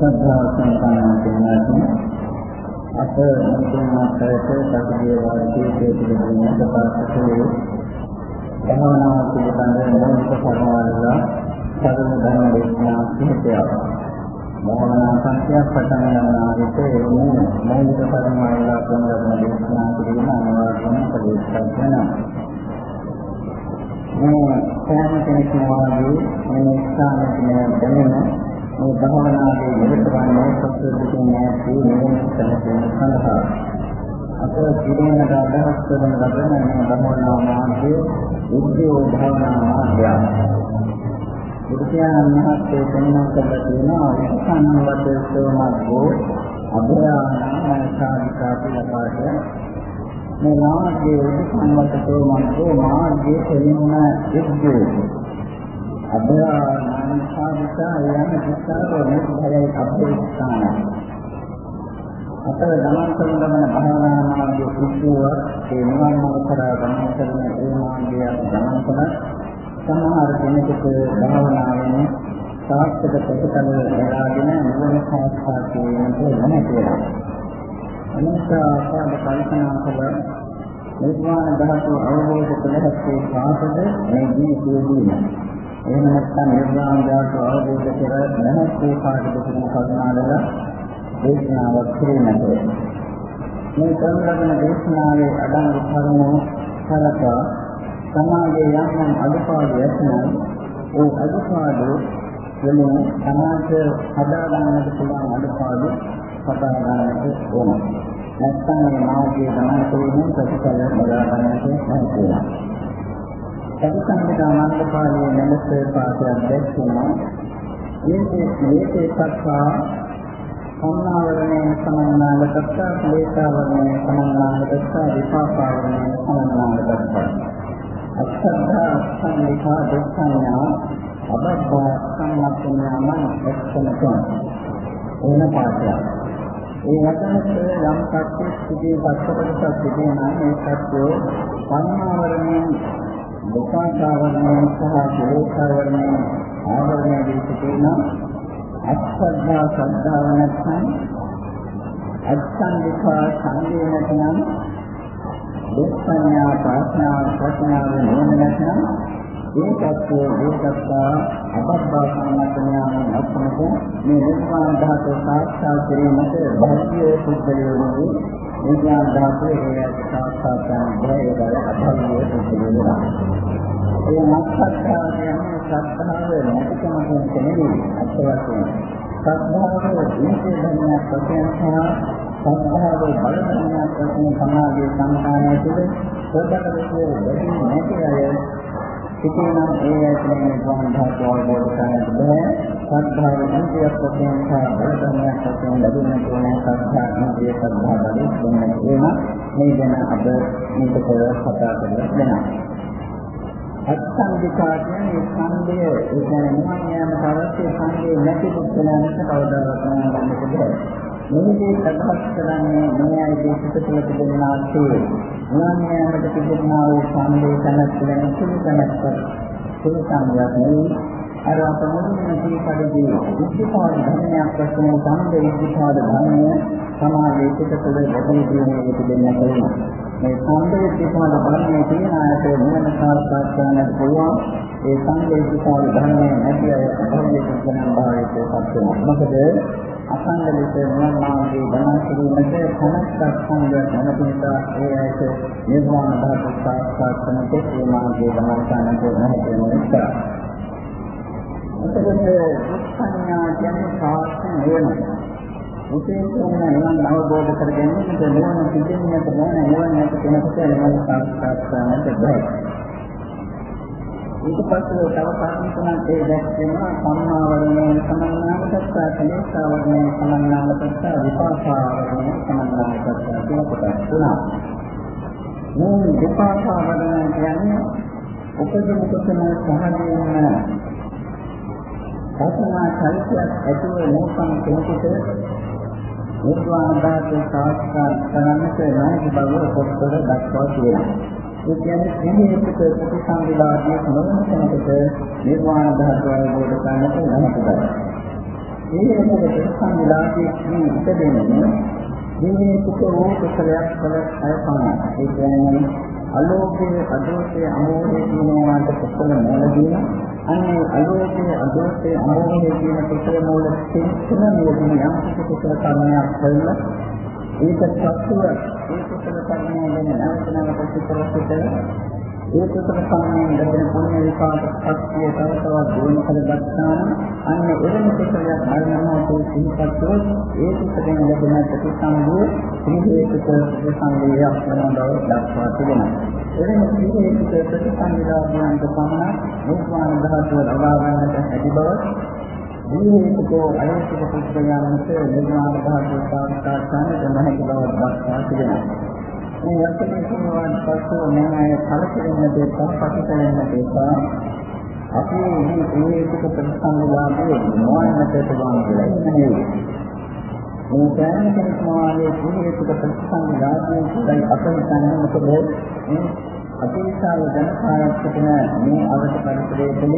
ශ්‍රද්ධා සම්පන්න කෙනාට අප මුදුන්වත්ට සතියේ වාර්ෂිකයේ පිළිබඳව ප්‍රකාශ කළේ භාවනා පිළිබඳ මූලික කරුණවල සරල ධර්ම දේශනා කිහිපයක්. භාවනා සංඛ්‍යා පටන් ගන්නා විට එන්නේ මූලික කරුණවල කරන ධර්ම දේශනා කිරීම අනිවාර්යම ප්‍රදේශයක් වෙනවා. මේ සෑම කෙනෙක්ම වාගේ මේ ස්ථානයේ දැනෙන මේ භවනාවේ නිරතවන්නේ සත්‍යයෙන් නැති නිවන සැලසීම සඳහා අප පිළිවෙලට අදහස් කරන ලබන මේ භවනා මාර්ගයේ උද්‍යෝ භවනා මාර්ගය. බුදුසයන් මහත්මයේ පෙන්වන කරලා තියෙනවා විස්තන වදේශෝ මාර්ගෝ අභයාන සාධිකා පිළපාට මේ මාර්ගයේ උපසම්මතෝ මාර්ගෝ මාර්ගයේ පෙන්වන උද්‍යෝ අභයාන සාධිකා යන විස්තරෝ නිර්භයයි අභිස්ථාන අපේ ගමන් කරන ගමන භාවනා මාර්ගයේ කුසුව ඒ නිවන් මාර්ග කරා ගමන් කරන ඒ මාර්ගය ගමන් කරන සමහර කෙනෙකුට භාවනාවෙන් සාර්ථක ප්‍රතිඵල ලබාගෙන නිවන සාක්ෂාත් කිරීමට නොහැකි වෙනවා. අනිසා අපට කල්පනා කළ නිර්වාණ ධාතුව අවබෝධ කළ හැකි සාසද මේ ජීවිතයේදී එහෙම නැත්නම් නිර්වාණ ධාතුව අවබෝධ කර නැති කාටද කියන කරුණාවල දේශනාවක් කිරීමට මේ කරන දේශනාවේ අඩංගු කරුණු සලකා සමාජයේ යම් යම් අඩුපාඩු ඇතනම් ඒ අඩුපාඩු වලින් සමාජ හදා ගන්නට පුළුවන් අඩුපාඩු හදා ගන්නට ඕන. නැත්නම් මේ මාර්ගයේ ගමන් කිරීමෙන් ප්‍රතිඵල ලබා ගන්නට හැකියි. සතිසම්පදා මාර්ගපාලයේ මෙලෙස පාඩයක් දැක්වෙනවා. මේකේ මේකේ සත්‍යා සම්මාවරණය සමන්නාලකත්තා ක්ලේශාවරණය සමන්නාලකත්තා විපාකාවරණය සමන්නාලකත්තා අත්ථා සංලිඛා දුක්ඛඤ්ඤා අබද්ධා සම්මතඥාමං එක්කනකම් එන පාඩය ඒ වචනයේ යම් සත්‍ය සිටී පස්සකට සිටී නම් ඒ සත්‍යෝ සම්මාවරණයෙන් විපාකාවරණය සහ ක්ලේශාවරණය ආවරණය දී සිටිනා අත්සද්ධා සද්ධාව නැත්නම් අත්සන්දිකා සංගේ නැත්නම් දුක්ඛඥා ප්‍රඥා ප්‍රඥාව නෙමෙයි නැත්නම් ඒකත් ඒකත්තා අබද්ධා සම්මතඥාන නැත්නම් මේ නිර්වාණ ධාතු සාක්ෂාත් කිරීමට භෞතික සුද්ධියෝනි නිර්වාණ ධාතු ඒ සාක්ෂාත් කරන බැහැ අභෞතික සුද්ධියෝනි ඒ මත්සත්තා කියන්නේ ශ්‍රද්ධාව නැතිකම කියන්නේ අත්වශයෙන්. ශ්‍රද්ධාව ජීවිතේ ධර්මයක් වශයෙන් සහ ශ්‍රද්ධාව බල ධර්මයක් වශයෙන් සමාජයේ සංස්කාරය තුළ ප්‍රබලව වැඩි නැති අය සිටිනම් ඒ ඇතුළේ නිවන් ධාතු අවබෝධ කරගන්න බෑ. ශ්‍රද්ධාව ජීවිතයක් වශයෙන් සහ බල ධර්මයක් වශයෙන් ලැබෙන තෝරන ශ්‍රද්ධා නිදිය ශ්‍රද්ධා බලය දෙන්න කියන මේ ගැන අද මේක කතා කරලා දෙනවා. අත්සන්දිකා කියන්නේ ඡන්දය ඒ කියන්නේ නිවන් යාම තරස්සේ ඡන්දේ නැති පුද්ගලයන්ට කවදාවත් නෑ බෑ. මෙහිදී අදහස් කරන්නේ මේ ආයතන පිටතට තිබෙනා තේ නිවන් යාමට තිබෙනා වූ ඡන්දේ තනත්ලෙන් සුළු තනත්ක සුළු සංඥාවක් නෙවෙයි අර අපමුණින් කීපදදී විද්‍යාපාද ධර්මයක් වශයෙන් සම්ද විද්‍යාපාද ධර්මය සමාජයේ පිටතට ලැබී දීමේ තිබෙන කෙනා මේ සංවේදීකවල ධර්මයේ තියෙන ආයත නිවන සාර්ථක කරන්නට පුළුවන්. ඒ සංවේදීකවල ධර්මයේ නැති අය අභෞතික ජනන් භාවයට පත් වෙනවා. මොකද අසංග ලෙස නිවන මාර්ගයේ ගමන් කිරීමට කනස්සක් සංගත නැති නිසා ඒ ආයත නිර්වාණ ධාතු සාර්ථක කරනකොට ඒ මාර්ගයේ ගමන් කරන්නට නොහැකි වෙන නිසා. එතකොට සංඥා කියන්නේ සාර්ථක නෙවෙයි විශේෂයෙන්ම නිවන් අවබෝධ කර ගැනීමට නිවන පිටින්නට ඕන නිවන නැති කෙනෙකුට නිවන සාක්ෂාත් කරන්නට බැහැ. ඊට පස්සේ තව කාරණා තුනක් ඒ දැක්වෙනවා සම්මාවරණය සමන්නාමකත්තා කලේශාවරණය සමන්නාමකත්තා විපාකාවරණය සමන්නාමකත්තා කියන කොටස් තුනක්. මේ විපාකාවරණය කියන්නේ උපදින කුසල සහජයෙන්ම සසනා චෛත්‍යයක් ඇතුව නෝකම් කෙනෙකුට නිර්වාණ ධාතු සාක්ෂාත් කරන්නට නැති බව පොත්වල දක්වා තියෙනවා. ඒ කියන්නේ එනිහිකට ප්‍රතිසංවිධානයේ නොවන කෙනෙකුට නිර්වාණ ධාතු අවබෝධ කරගන්නට නැති බව. මේ මොකද සංවිලාසයේ ඉපදෙන්නේ මේ කුකෝ කුසලයක් කළ අය පමණයි. ඒ කියන්නේ අලෝකයේ අදෝෂයේ අමෝහයේ කියනවාට කුසල මූලදීන අන්නේ අලෝකයේ අදෝෂයේ අමෝහයේ කියන කුසල මූල තෙන්න නියදී යම් කුසල කර්මයක් කළා ඒක සත්‍යය ඒ කුසල කර්මය ගැන නැවත නැවත සිතන ඒ කුසල කර්මයෙන් ලැබෙන පුණ්‍ය විපාක ශක්තිය තව තවත් දිනු කරගත්තාම අන්න එවැනි කුසලයක් මරණමෝතේ සිහිපත් වූ ඒ කුසලයෙන් ලැබෙන ප්‍රතිසංගෝ ත්‍රිහේතුක ප්‍රතිසංගයක් වන බව දක්වා තිබෙනවා. එවැනි ත්‍රිහේතුක ප්‍රතිසංගලාභයන්ට පමණ නිර්වාණ ධාතුව ලබා ගන්නට හැකි බව දීහේතුකෝ අයෝතික පුත්‍රයන්ට නිර්වාණ ධාතුව සාක්ෂාත් කරගන්න හැකි බව දක්වා තිබෙනවා. මේ වචනේ කියනවාන් පස්සෙ මම අය කලකිරෙන්න දෙපා පටිතෙන්න දෙපා. අපි මේ ඒකක ප්‍රතිසංගලාභයේ මොනකට තබන කියලා ඉන්නේ? මේ දැන කෙනෙක් මාගේ ඒකක ප්‍රතිසංගලාභයේ සුදයි අපරිසන්නේ මොකද? මේ අතිශාල ජනකායක් සිටින මේ අවශ්‍ය පරිසරයේ තුළ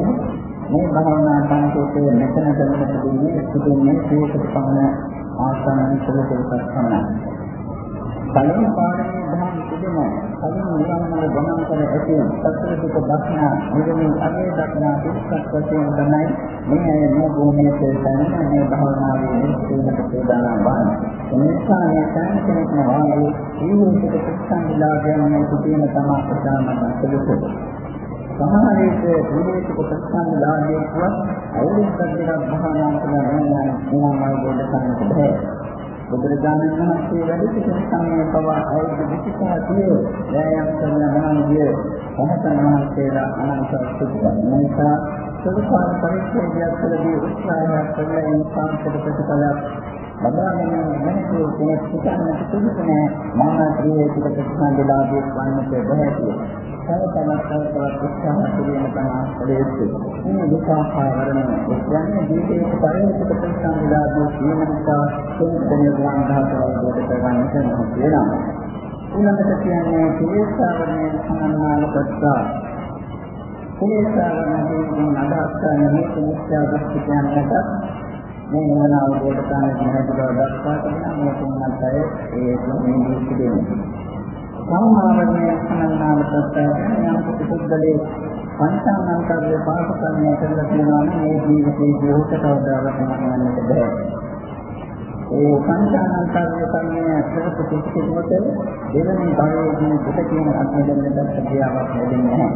මේ භාවනා සංකේතයේ මෙතන දැනගන්න දෙන්නේ සිදුන්නේ ඒකක පමණ ආසන්න කළ දෙයක් තමයි. කලින් පාඩමේ දහම් තිබෙන කලින් නිරන්තර ගමන් කර ඇති සත්‍යසිත දක්නා නිරමී අගේ දක්නා පිටක් වශයෙන් තමයි මේ අය මේ භූමියේ තේරෙන මේ භාවනාවේ නිස්සීනක ප්‍රදාන වන. එනිසා මේ තන කෙනෙක්ම වාගේ ජීවිතයක ප්‍රතිසංවිලාභයන් මේ සිටින තමා ප්‍රධානම සුදුසු. සමහර විට විදේශික ප්‍රතිසංවිලාභයේ වත් අවුරුද්දක් දෙකක් භාවනා කරන වෙනවා නම් මාර්ගයට ගන්නට බැහැ. බුදුරජාණන් වහන්සේ වැඩ සිටින සමයේ පවා අවුරුදු 25 වෑයම් කරන ගමන්ගේ රහතන් වහන්සේලා අනන්ත සුද්ධ නිසා සුදුපාන පරිච්ඡේදයක් තුළදී උත්සාහයක් කළා ඒ සාන්තක ප්‍රතිඵලයක් ලබාගෙන මනසේ කෙනෙක් හිතන්නට පුළුවන් මම ක්‍රියේ පිට ප්‍රතිසන්දලාභයක් වන්නට බැහැ කියලා. තව තවත් තව තවත් උත්සාහ කිරීම තමයි කලේතු. මේ විපාකාවරණ කියන්නේ ජීවිතයේ පරිණත ප්‍රතිසංවිදාදී කියන නිසා සෙන්දෙන ගාන්ධාතවල කොට කරගන්නට නොහැකි වෙනවා. ඊළඟට කියන්නේ පිළිස්සාවරණය සමන්නාල ප්‍රස්තා. පිළිස්සාවරණයෙන් අදහස් කරන මේ මිත්‍යා දෘෂ්ටි කියන්නට මේ නිවන අවබෝධ කරගන්න හැකි බව දක්වා තියෙනවා මේ තුන්වත් අය ඒ තුන්වෙනි දෘෂ්ටි දෙන්නේ. සම්මාවරණය සම්මාන ප්‍රත්‍යයෙන් යම් පුද්ගලයේ පංචානන්තරයේ පාපකරණය කරලා තියෙනවා නම් මේ ජීවිතයේ ජීවිත කවදාවත් නැවන්නට බෑ. ඒ පංචානන්තරයේ කර්මය කරපු කිසිමකට දෙවෙනි භවයේදී පිට කියන අත්දැකීමකට ක්‍රියාවක් ලැබෙන්නේ නැහැ.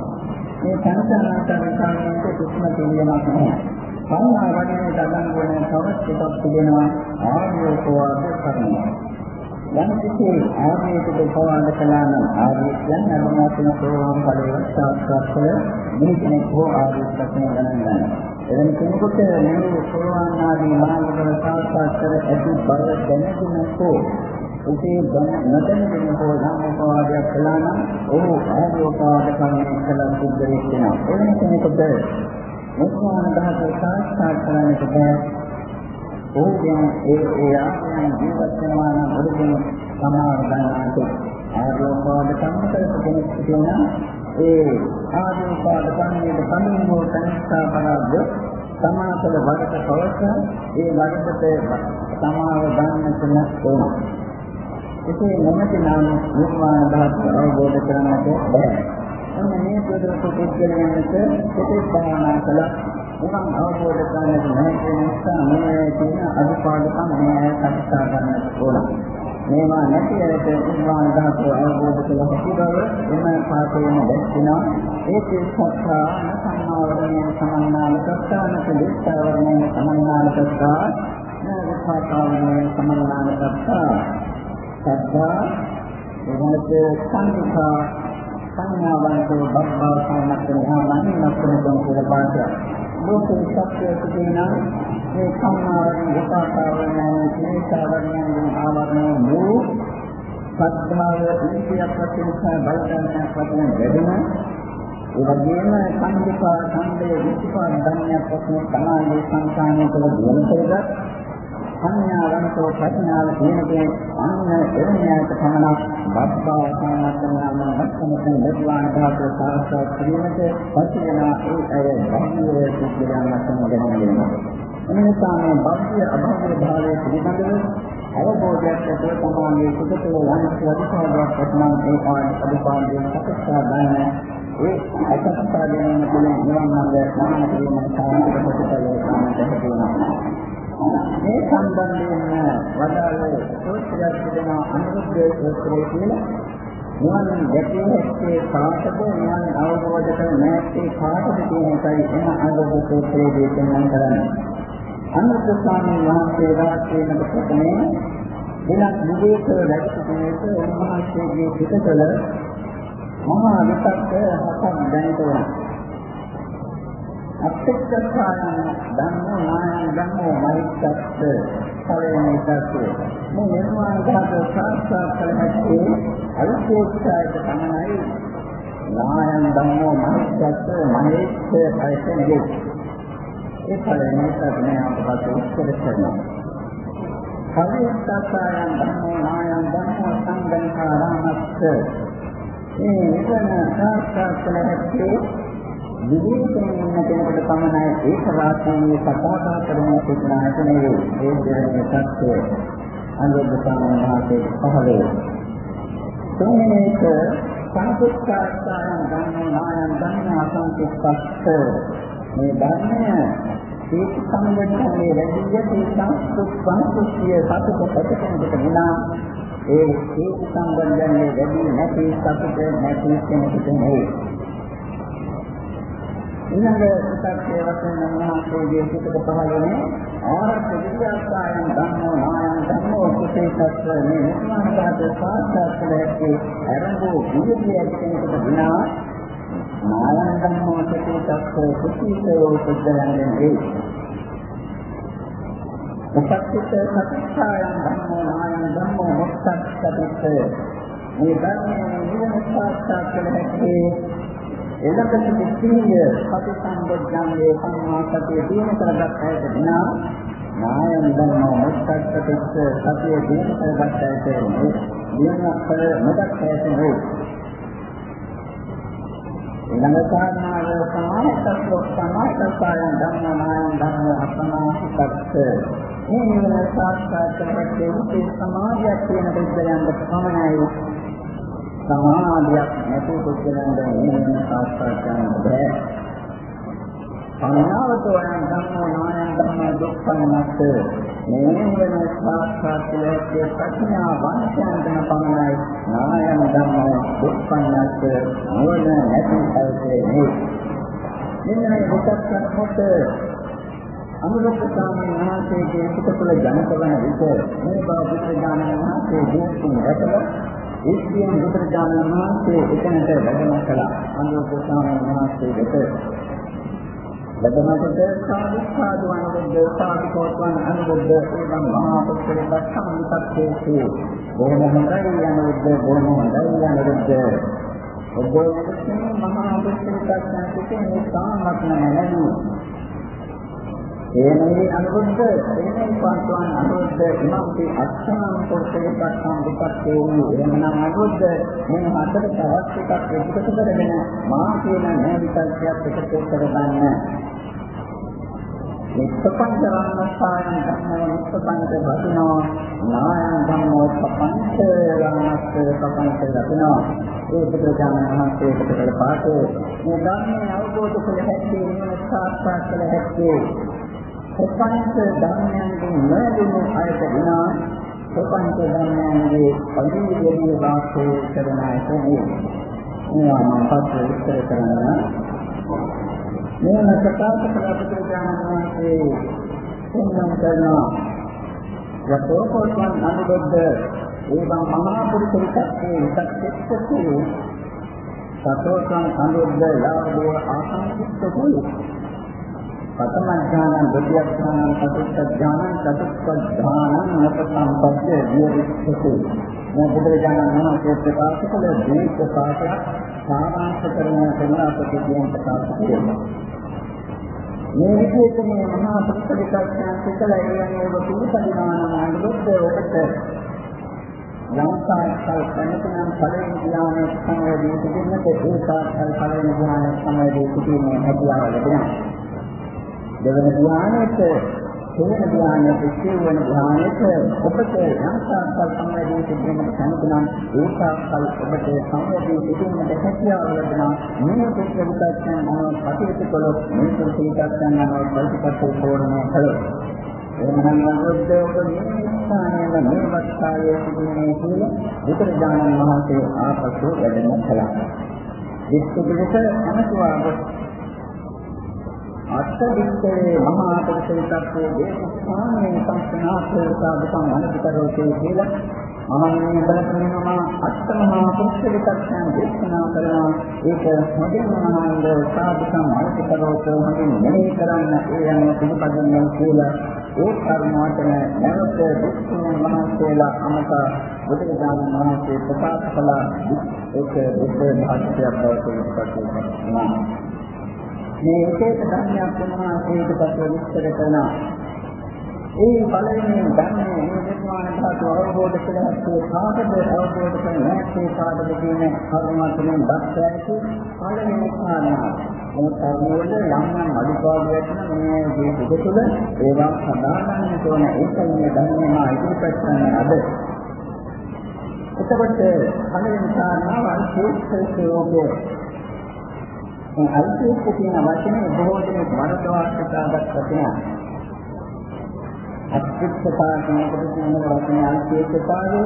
මේ පංචානන්තරයේ කර්මයේ කිසිම පිළියමක් නැහැ. සම්මාවරණය දඩන් වන තවත් එකක් තිබෙනවා ආර්යෝපවාද කර්මය. යම් කිසි ආර්යයකට පවාද කළා නම් ආර්ය කියන්නේ අනුමාතන සෝවාන් ඵලයේ සාක්ෂාත් කළ මිනිසෙක් හෝ ආර්ය ප්‍රශ්න ගණන් ගන්නවා. එවැනි කෙනෙකුට මේ සෝවාන් ආදී මාර්ගවල සාක්ෂාත් කර ඇති බව දැනගෙන හෝ උසේ දැන නොදැනගෙන හෝ ධම්මපවාදයක් කළා නම් ඔහු ආර්යෝපවාද කර්මයක් කළා සිද්ධ වෙනවා. එවැනි කෙනෙකුට මුක්ඛාන ධාතු සාක්ෂාත් කරන්නට බැහැ ඕකෙන් ඒ ඒ ආත්මයන් ජීවත් වෙනවා නම් ඔළුගෙන් සමාව ගන්නාට ආරෝපාද සම්පතක කෙනෙක් කියනවා ඒ ආරෝපාද කන්නේ කමිනෝ සංස්ථා පරද්ද සමාසල වඩක පවස ඒ වඩකට සමාව ගන්නට ඕන. ඒකේ මොනකේ නම් නිර්වාණ ධාතුව අවබෝධ කරගන්නට බැහැ. ඔන්න මේ ප්‍රදේශ පුද්ගලයන්ට කොටස් භාවනා කළා උනම් අවබෝධ කරගන්න නැහැ නිසා මේ තියෙන අදුපාඩුකම් මේ කතා ගන්නට ඕන. මේවා නැති ඇයට නිර්වාණ ධාතුව අවබෝධ කළ හැකි බව එම පාඨයෙන් දැක්වෙනවා. ඒකේ සත්‍යා සම්මාවරණය සමන්නාල සත්‍යාන දෙස්තාවරණය සමන්නාල සත්‍යා නවපාතාවරණය සමන්නාල සත්‍යා සත්‍යා එවනත සංඛා සංඥාවන්තෝ බබ්බා සම්මතන ආනන්දන කියන පාඨය ලෝකේ සත්‍යය කියනවා මේ සම්මාවරණ උපාසාවරණ සීසාවරණ ආවරණ වූ සද්ධාව ඉන්දියක් වශයෙන් සහ බලධර්මයක් වශයෙන් ලැබෙන. ඒ වගේම සංකේපා සංදේ විචිපා ධර්මයක් වශයෙන් සමාධි සංකාණය කළ දිනකද සංඥාවන්තෝ ප්‍රඥාව කියනකේ අන්න එවැනියට පමණක් බබ්බා සම්මතනාම වත්තමතන නිර්වාණ ධාතුව සාක්ෂාත් කිරීමට පසුවෙනා ඒ අය බාහිර සිද්ධාන්තයන් ගැන එනිසා මේ භෞතික අභෞතික භාවයේ පිළිබඳව අවබෝධයක් ඇතුව තමාගේ කුසල යන අධිකාරියක් ඇතනම් ඒ පාඩ අධිකාරියෙන් සකස්සා ගන්න ඒ අසත්තා ගැනීම තුළ නිවන් මාර්ගය ගමන කිරීම සාර්ථක ප්‍රතිඵලයක් ගන්නට හැකියාවක්. මේ සම්බන්ධයෙන් වදාළේ සෝත්‍රයක් තිබෙන අනුරුද්ධ සූත්‍රයේ කියලා නිවන් දැකිය හැක්කේ කාටද නිවන් අවබෝධ කර නැත්තේ කාටද කියන එකයි එන අනුරුද්ධ සූත්‍රයේ දේශනා කරන්නේ. අනුරුද්ධ ස්වාමීන් වහන්සේ වාස්තේනක ප්‍රථමේ දිනක් විදේශ වැඩ සිටිනේක උන්වහන්සේගේ පිටතල මහා විතක්ක හතක් දැනිට වුණා. අත්‍යක්ෂායන ධම්මෝ නායන ධම්මෝ මෛත්‍ත්ත පළවෙනි එකසේ මේ නිර්වාණ ධාතු සාක්ෂාත් කළ හැකි අවිශේෂයක තමයි නායන ධම්මෝ මෛත්‍ත්ත මහේච්ඡ පරිසෙන්නේ ඒ පළවෙනි එකනේ අපට උත්තර කරනවා කවිස්සායන් ධම්මෝ නායන ධම්මෝ සංගණකාරාමස්ස මේ නිවන සාක්ෂාත් කළ හැකි විවේකයෙන් ඉන්න කෙනෙකුට පමණයි ඒක වාසීයේ කතා කරන සුණාට නෙවෙයි ඒ දෙන්නේ සත්‍ය අනුබුද්ධ සාමණේරහතේ පහළේ තුන්වෙනි එක සංකෘත්තායන් ධම්මෝ නායන් ධම්ම අසංකෘත්තස්ස මේ ධර්මය ඒක සම්බන්ධනේ වැඩි යටි සංස්කෘත සංස්කෘතිය සතුට ප්‍රතිපදිත විනා. ඒ ඒක සම්බන්ධනේ වැඩි නැති සතුට නැති කෙනෙකුට නෙවෙයි ඊළඟ සත්‍යය වශයෙන් මනෝහෝගේ සිතට පහළනේ ආරක්ෂ විද්‍යාස්ථායන් ධම්මෝ නායන් ධම්මෝ කුසේසත් මේ නිර්මාණකාත සාක්ෂාත් කළ හැකි අරඹෝ විද්‍යාව කෙනෙකුට විනා නායන් ධම්මෝ කුසේසත් කුසීසෝ පුද්ගලයන්ගෙන් වේ. උපස්ථිත සත්‍යයන් ධම්මෝ නායන් ධම්මෝ මොක්ඛත් මේ ධර්මයේ නිවන සාක්ෂාත් කළ හැකි එලකට සිද්ධිය සතිසම්බොධ්‍යංගේ සම්මාසතිය දින කරගත් ඇයට විනා නායන ධර්ම මුත්තක්කතිස්ස සතිය දින කරගත් ඇයට දින කර නොදක් ඇයට නේ ඊළඟ කාරණාව සමාහිතස්ව සමාහිතසයන් ධම්ම නායන ධර්ම අසමාහිතස්ස මේ නිවන සාක්ෂාත් කරගත්තේ සමාධියක් කියන දෙයයන්ට පමණයි සමාධියක් නැතුව පුද්ගලයන්ට නිවන සාක්ෂාත් කරන්න බෑ. පඤ්ඤාවතෝ යන ධම්මෝ නායන ධම්ම දුක්ඛන්නත් මේ නිවන සාක්ෂාත් කරගත්තේ ප්‍රඥා වංශයන්ටම පමණයි නායන ධම්ම දුක්ඛන්නත් නිවන නැති අවශ්‍ය නෙයි. මෙන්න මේ දුක්ඛ සත්‍යත අනුරුද්ධ ස්වාමීන් වහන්සේගේ සිත තුළ ජනිත වන විට මේ බව බුද්ධ ඥානන වහන්සේ දීපුන් රැකලා ඒ කියන බුදුරජාණන් වහන්සේ එතනට වැඩම කළා. අනුරූප ස්වාමීන් වහන්සේ වෙත වැඩමකට සාධුසාධු අනුබුද්ධ සාධිකෝත්වන් අනුබුද්ධ එවං මහා පුත්‍රයන් සම්පත්තේසු බොහොම හොඳයි අනුබුද්ධ බොහොම හොඳයි අනුබුද්ධ ඔබ මහා පුත්‍රයන් සම්පත්තේසු සාමත්ම නැලී ඒනදී අනුරුද්ධ එනේ පන්තුන් අනුරුද්ධ ඉමම්පි අච්ඡාන පොතේ පස්සම් දුක්ඛේ වූ එනනම් අනුරුද්ධ මේ හතර තවත් එකක් එකතු කරගෙන මා කියන නෑ විකල්පයක් එකතු කරගන්න නිස්සපංච රාමස්සායන් ධම්මව නිස්සපංච වදිනෝ නායන් ධම්මෝ සපංච රාමස්ස සපංච වදිනෝ ඒ බුදුරජාණන් වහන්සේට කළ පාඩේ මේ ධර්මයේ අවබෝධ කළ හැකි නිවන සාක්ෂාත් කළ හැකි ප්‍රපංච ධර්මයන්ගෙන් නොලැබුණු අයට විනා ප්‍රපංච ධර්මයන්ගේ අභිවෘද්ධිය වාසය කරන අයට නෙවෙයි. මේවා මම පස්සේ විස්තර කරන්න. මේව ප්‍රකාශ කළ පුදුජානන වහන්සේ සම්මන් කරනවා. යතෝපෝත්වන් අනුබද්ධ ඒවං මහා පුරුෂ විචක්කේ විචක්කෙච්චතු සතෝසං අනුබද්ධ ලාභෝ ආසංකිට්ඨ ප්‍රථම ඥානං දෙතිය ඥානං චතුර්ථ ඥානං චතුර්ථ ඥානං අපසම්පස්සේ විරිච්ඡති මේ බුදුරජාණන් වහන්සේ ප්‍රකාශ කළ දීර්ඝ පාඨය සාමාන්‍ය කරන කරන අපට කියන ප්‍රකාශ කියනවා මේ විදිහට මේ මහා පුස්තකයන් සිතලා එන්නේ ඔබ පිළිපදිනවා නම් අනුබුද්ධ ඔබට ලංකාවල් කනකනම් පළවෙනි ඥානයේ සංවේදී සිටින්නට ඒ සාර්ථක පළවෙනි ඥානයේ සංවේදී සිටීමේ හැකියාව ලැබෙනවා. දෙවන ධ්‍යානයට තේන ධ්‍යානයේ සිවන ධ්‍යානයේ ඔබට යම්තාකල් සම්වැදී සිටින්නට කැමතිනම් ඒකාකල් ඔබට සම්වැදී සිටින්නට හැකියාව ලැබෙනවා මේ කුසල විකල්පයන් අනුව කටයුතු කළොත් මේ කුසල විකල්පයන් අනුව ප්‍රතිපත්ති පෝරණය කළොත් එමනම් වරුද්ද ඔබ මේ ස්ථානයේ මේ වස්තාවේ සිටින්නේ කියලා බුදුරජාණන් වහන්සේ ආපසු වැඩම කළා. විස්තුපිට අනතුවාගොත් අත්තදිත්තේ මහා පුරුෂිතත්වයේ දේශාමයේ සංස්නාපේ සාධකම් අනුතරෝතේ කියලා මහන්නේ බලපෑමම අත්තමහා පුරුෂිතත්වයන් දේශනා කරනවා. ඒක හොඳින් මහාන්ද සාධකම් අනුතරෝතේ හොඳින් මෙහෙය කරන්න ඒ යන පිළිපදින්නේ කියලා ඒ කර්මාතන නැවත දුක්ඛ මහන්සේලා අමත බුදුරජාණන් වහන්සේ ප්‍රකාශ කළ. ඒක බුද්ධ භාෂාවක් බවට පත් වෙනවා. මේ විශේෂ ධර්මයක් උන්වහන්සේට පස්ව විස්තර කරනවා. ඒ පළවෙනි ධර්මයේ මේ නිර්වාණ ධාතු අවබෝධ කරගත්තේ කාටද අවබෝධ කරන්නේ නැත්නම් කාටද කියන කරුණාතුලින් දැක්කැයි පළවෙනි කාරණා. මේ කර්මවල යම් යම් අඩුපාඩු ඇතිනම් මේ මේ දෙක තුළ ඒවා සදාගන්න තෝරන ඒකයි මේ ධර්මයේ ඉදිරිපත් කරන අද. එතකොට පළවෙනි කාරණාව අන්තිම මේ අල්පේක කියන වචනේ බොහෝ දෙනෙක් මනසවාස්කාගත වචනයක්. අත්‍යක්ෂතා කියනකොට කියන වචනේ අල්පේකතාවය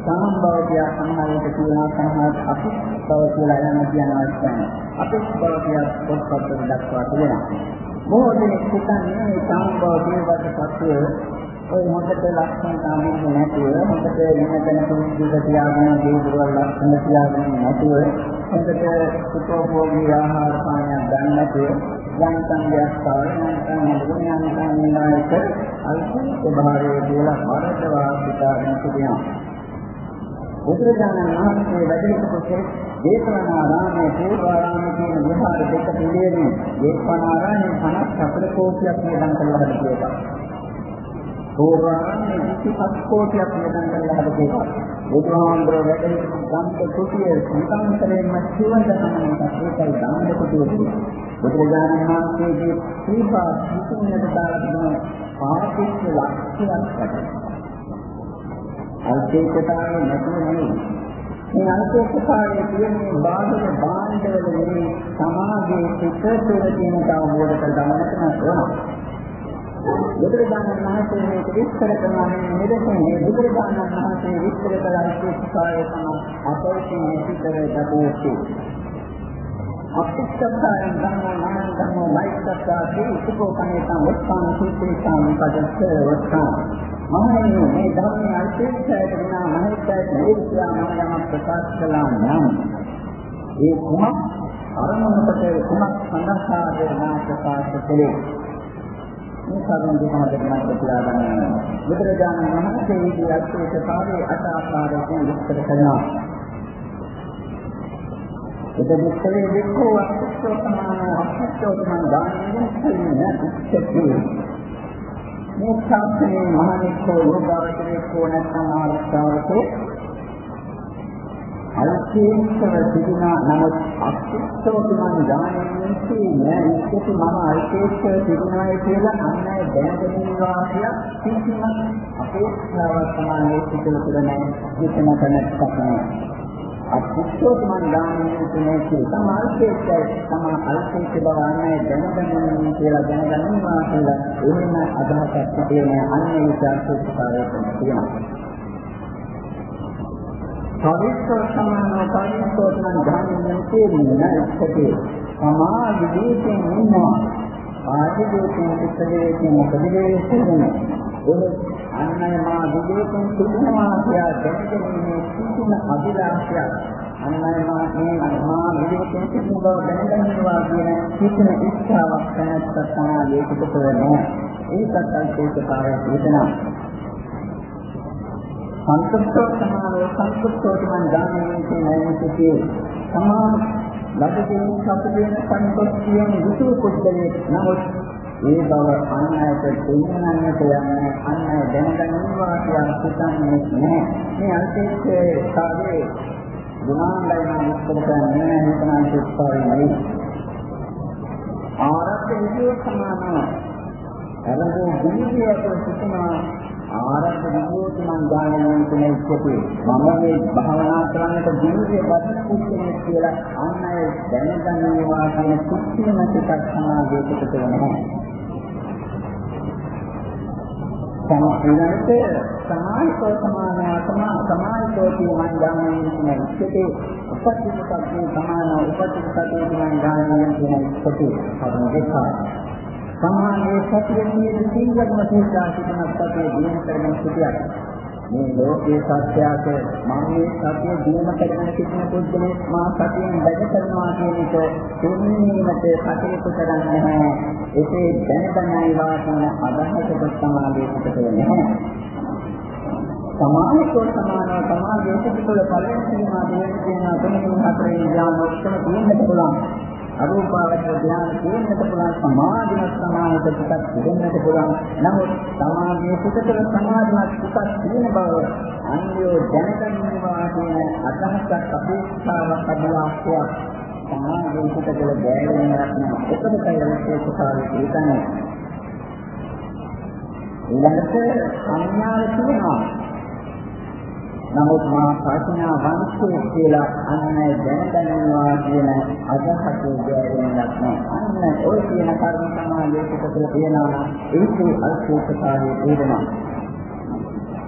සාම්භාව්‍ය සම්මානයට කියනවා සමහර අපිස්බව කියලා යන කියන අවස්ථාව. අපිස්බව කිය පොත්පත් දක්වා තිබෙනවා. බොහෝ දෙනෙක් හිතන්නේ මේ සාම්භාව්‍ය වලට ඔය හොඳට ලක්ෂණ සාමින්න නැතුව හොඳට වෙන තැන කුරුද්දක තියාගෙන දේවල් ලක්ෂණ තියාගෙන නැතුව හොඳට සුඛෝභෝගී ආහාර පානයක් ගන්න නැතුව යම් සංඥාවක් පාලනය කරන මොනවානිකානිනායක අල්ප ස්වභාවය කියලා වරදවා සිතාගෙන සිටිනවා. බුදුරජාණන් වහන්සේ වැඩ සිටු දේශනාරාමයේ පූර්වාරාමයේ කියන විහාර දෙක පිළිවෙලින් දේශනාරාමයේ 54 කෝටියක් නිදන් කළා කියලා. සෝවාන්නේ 25 කෝටියක් නිදන් කරලා හදපේවා. බුදුහාමුදුරුවෝ වැඩ සිටින ගම්ක කුටිය සංකාන්තරයෙන්ම සිවඳ නමකට ඒකයි දාන්න කුටිය. බුදුරජාණන් වහන්සේගේ සීපා හිතුන්නට දාලා තිබෙන පාටිච්ච ලක්ෂණයක් වැඩ. අල්පේකතාවේ නැතුව නෙවෙයි. මේ අල්පේකතාවේ තියෙන බාහිර භාණ්ඩවල නෙවෙයි සමාජයේ සිට තුළ තියෙන අවබෝධ කරගන්නට ඕන. බුදුරජාණන් වහන්සේ මේක විස්තර කරනවා මේ මෙදෙසින් බුදුරජාණන් වහන්සේ විස්තර කළ අයිතිකාරය තමයි අපරිසින් විතර දක්වන්නේ. අපිච්චකාරයන් ධර්මෝ නාම ධර්මෝ මෛත්‍රකාරී උපකෝපණේතං වස්තාන සීතේසං පදස්ස වස්තාන මහණෙනි මේ ධර්මයේ අල්පේක්ෂයට විනා මහේක්ෂයට නිර්ත්‍යා මනම ප්‍රකාශ කළා නම් ඒ කුමක් අරමුණකට කුමක් සඳහාද නා ප්‍රකාශ කළේ මේ කරුණ දෙක හදන්න කියලා ගන්න. බුදුරජාණන් වහන්සේ මේ අත්‍යවශ්‍ය කාර්යය අට ආකාරයෙන් විස්තර කරනවා. එදෙස්සේ දෙකෝ අත්‍යවශ්‍ය සමාන අත්‍යවශ්‍ය සමාන දානෙන් කියන්නේ ඉච්ඡති. මේ ශාස්ත්‍රයේ මහානිකෝ යෝගාවචරයේ කෝ නැත්නම් ආරක්ෂාවකෝ අල්පේක්ෂව සිටින නමුත් අක්ෂිෂ්ඨෝතුමන් ඥානයෙන්සේ නෑ ඉස්සෙත් මම අල්පේක්ෂව සිටිනාය කියලා අන්නය දැනගන්නවා කිය කිසිම අපේක්ෂාවක් සමානයේ සිටින තුර නෑ. මෙතන කනක් අක්ෂිෂ්ඨෝතුමන් ඥානයෙන්සේ තම අල්පේක්ෂය තම අල්පේක්ෂ බව අන්නය දැනගන්නවා කියලා දැනගන්නවා කියලා එහෙම අදහසක් තියෙන අන්න ඒ විශ්වාසෝත්පාදයක් තියෙනවා පරිස්සෝ සමානෝ පරිස්සෝ නම් ධර්මයෙන් තේරෙන්නේ නැහැ සමා විදේශයෙන් ඉන්නවා ආදිදේශයෙන් පිටදේශයෙන් මොකදේ සිදුනේ ඒ අන්නය මා විදේශයෙන් සිදුනවා කියලා දැනගැනීමේ කිසිම අභිලාෂයක් අන්නය මා මේ මා විදේශයෙන් සිදුන බව දැනගන්නවා කියන කිසිම ඉච්ඡාවක් නැත්නම් තමයි ඒක පිටවෙන්නේ ඒකත් අල්පේක පාරක් වේදනා සංකප්පෝ සමානෝ සංකප්පෝ මන් දානයේ කියන ඇයිසිතේ සමාන ලබගෙන සපදෙන සංකප්පියෙන් යුතු කුද්දලේ නමුත් ඒ බව අන්නයට දෙන්නන්නට යන්නේ අන්නය දැනගන්නවා කියන සිතන්නේ නැහැ. මේ අන්තිමේ කාර්යයේ ගුණාංගයන් විස්තර කරන්නේ හිතන සිත්පාරයි ආරක්ෂක විදිය සමානව අරගේ දිවියට සිටිනා ආරම්භ විදියට මම ගානන කෙනෙක් කෙටි මම මේ භාවනා කරන්නට දිවියේ වස්තු කෙනෙක් කියලා අන්න අය දැනගන්නවා කියන කුක්ෂිම සිතක් සමාජයකට තියෙනවා සමාජයට සමාජකෝ සමානවතම සමාජකෝ කියන ගානන කෙනෙක් කෙටි උපතිපතේ සමාන උපතිපතේ කියන ගානන කෙනෙක් කෙටි හරිද සමානයේ සත්‍යයේ සිංගම තේසා සිටිනත් අපේ දින කරගෙන සිටියක්. මේ ලෝකේ සත්‍යයක මම මේ සත්‍ය දිනම කරගෙන සිටින පුද්ගලෙක් මා සත්‍යයෙන් වැඩ කරනවා කියන එක තුන්වීමට කටයුතු කරන්නේ නැහැ. ඒකේ දැනගන්නයි වාසන අදහසක සමාධිය පිටත වෙන්නේ සමානිකෝ සමානව සමාධිය පිටුල පළවෙනි සීමා දෙවෙනි සීමා තුන්වෙනි හතරවෙනි ඥාන ඔක්කොම තියෙන්නට පුළුවන්. අරූපාවචර ධ්‍යාන තියෙන්නට පුළුවන් සමාධිමත් සමාහිත පිටක් දෙන්නට පුළුවන්. නමුත් සමාධියේ පිටතර සමාධිමත් පිටක් තියෙන බව අන්‍යෝ දැනගන්නවා කියන අදහසක් අපේක්ෂාවක් අභිලාෂයක් සමාධියේ පිටතර බැහැරෙන්නක් නෑ. එකමකයි විශේෂතාවය ඒකනේ ඊළඟට සංඥාව තියෙනවා නමුත් මා ප්‍රඥා වංශය කියලා අන්න දැනගන්නවා කියන අදහස ගෑවෙන්නක් නෑ. අන්න ඔය කියන කර්ම සමාජයේ පිටතට තියෙනවා ඒකේ අල්පෝපකාරී වේදනා.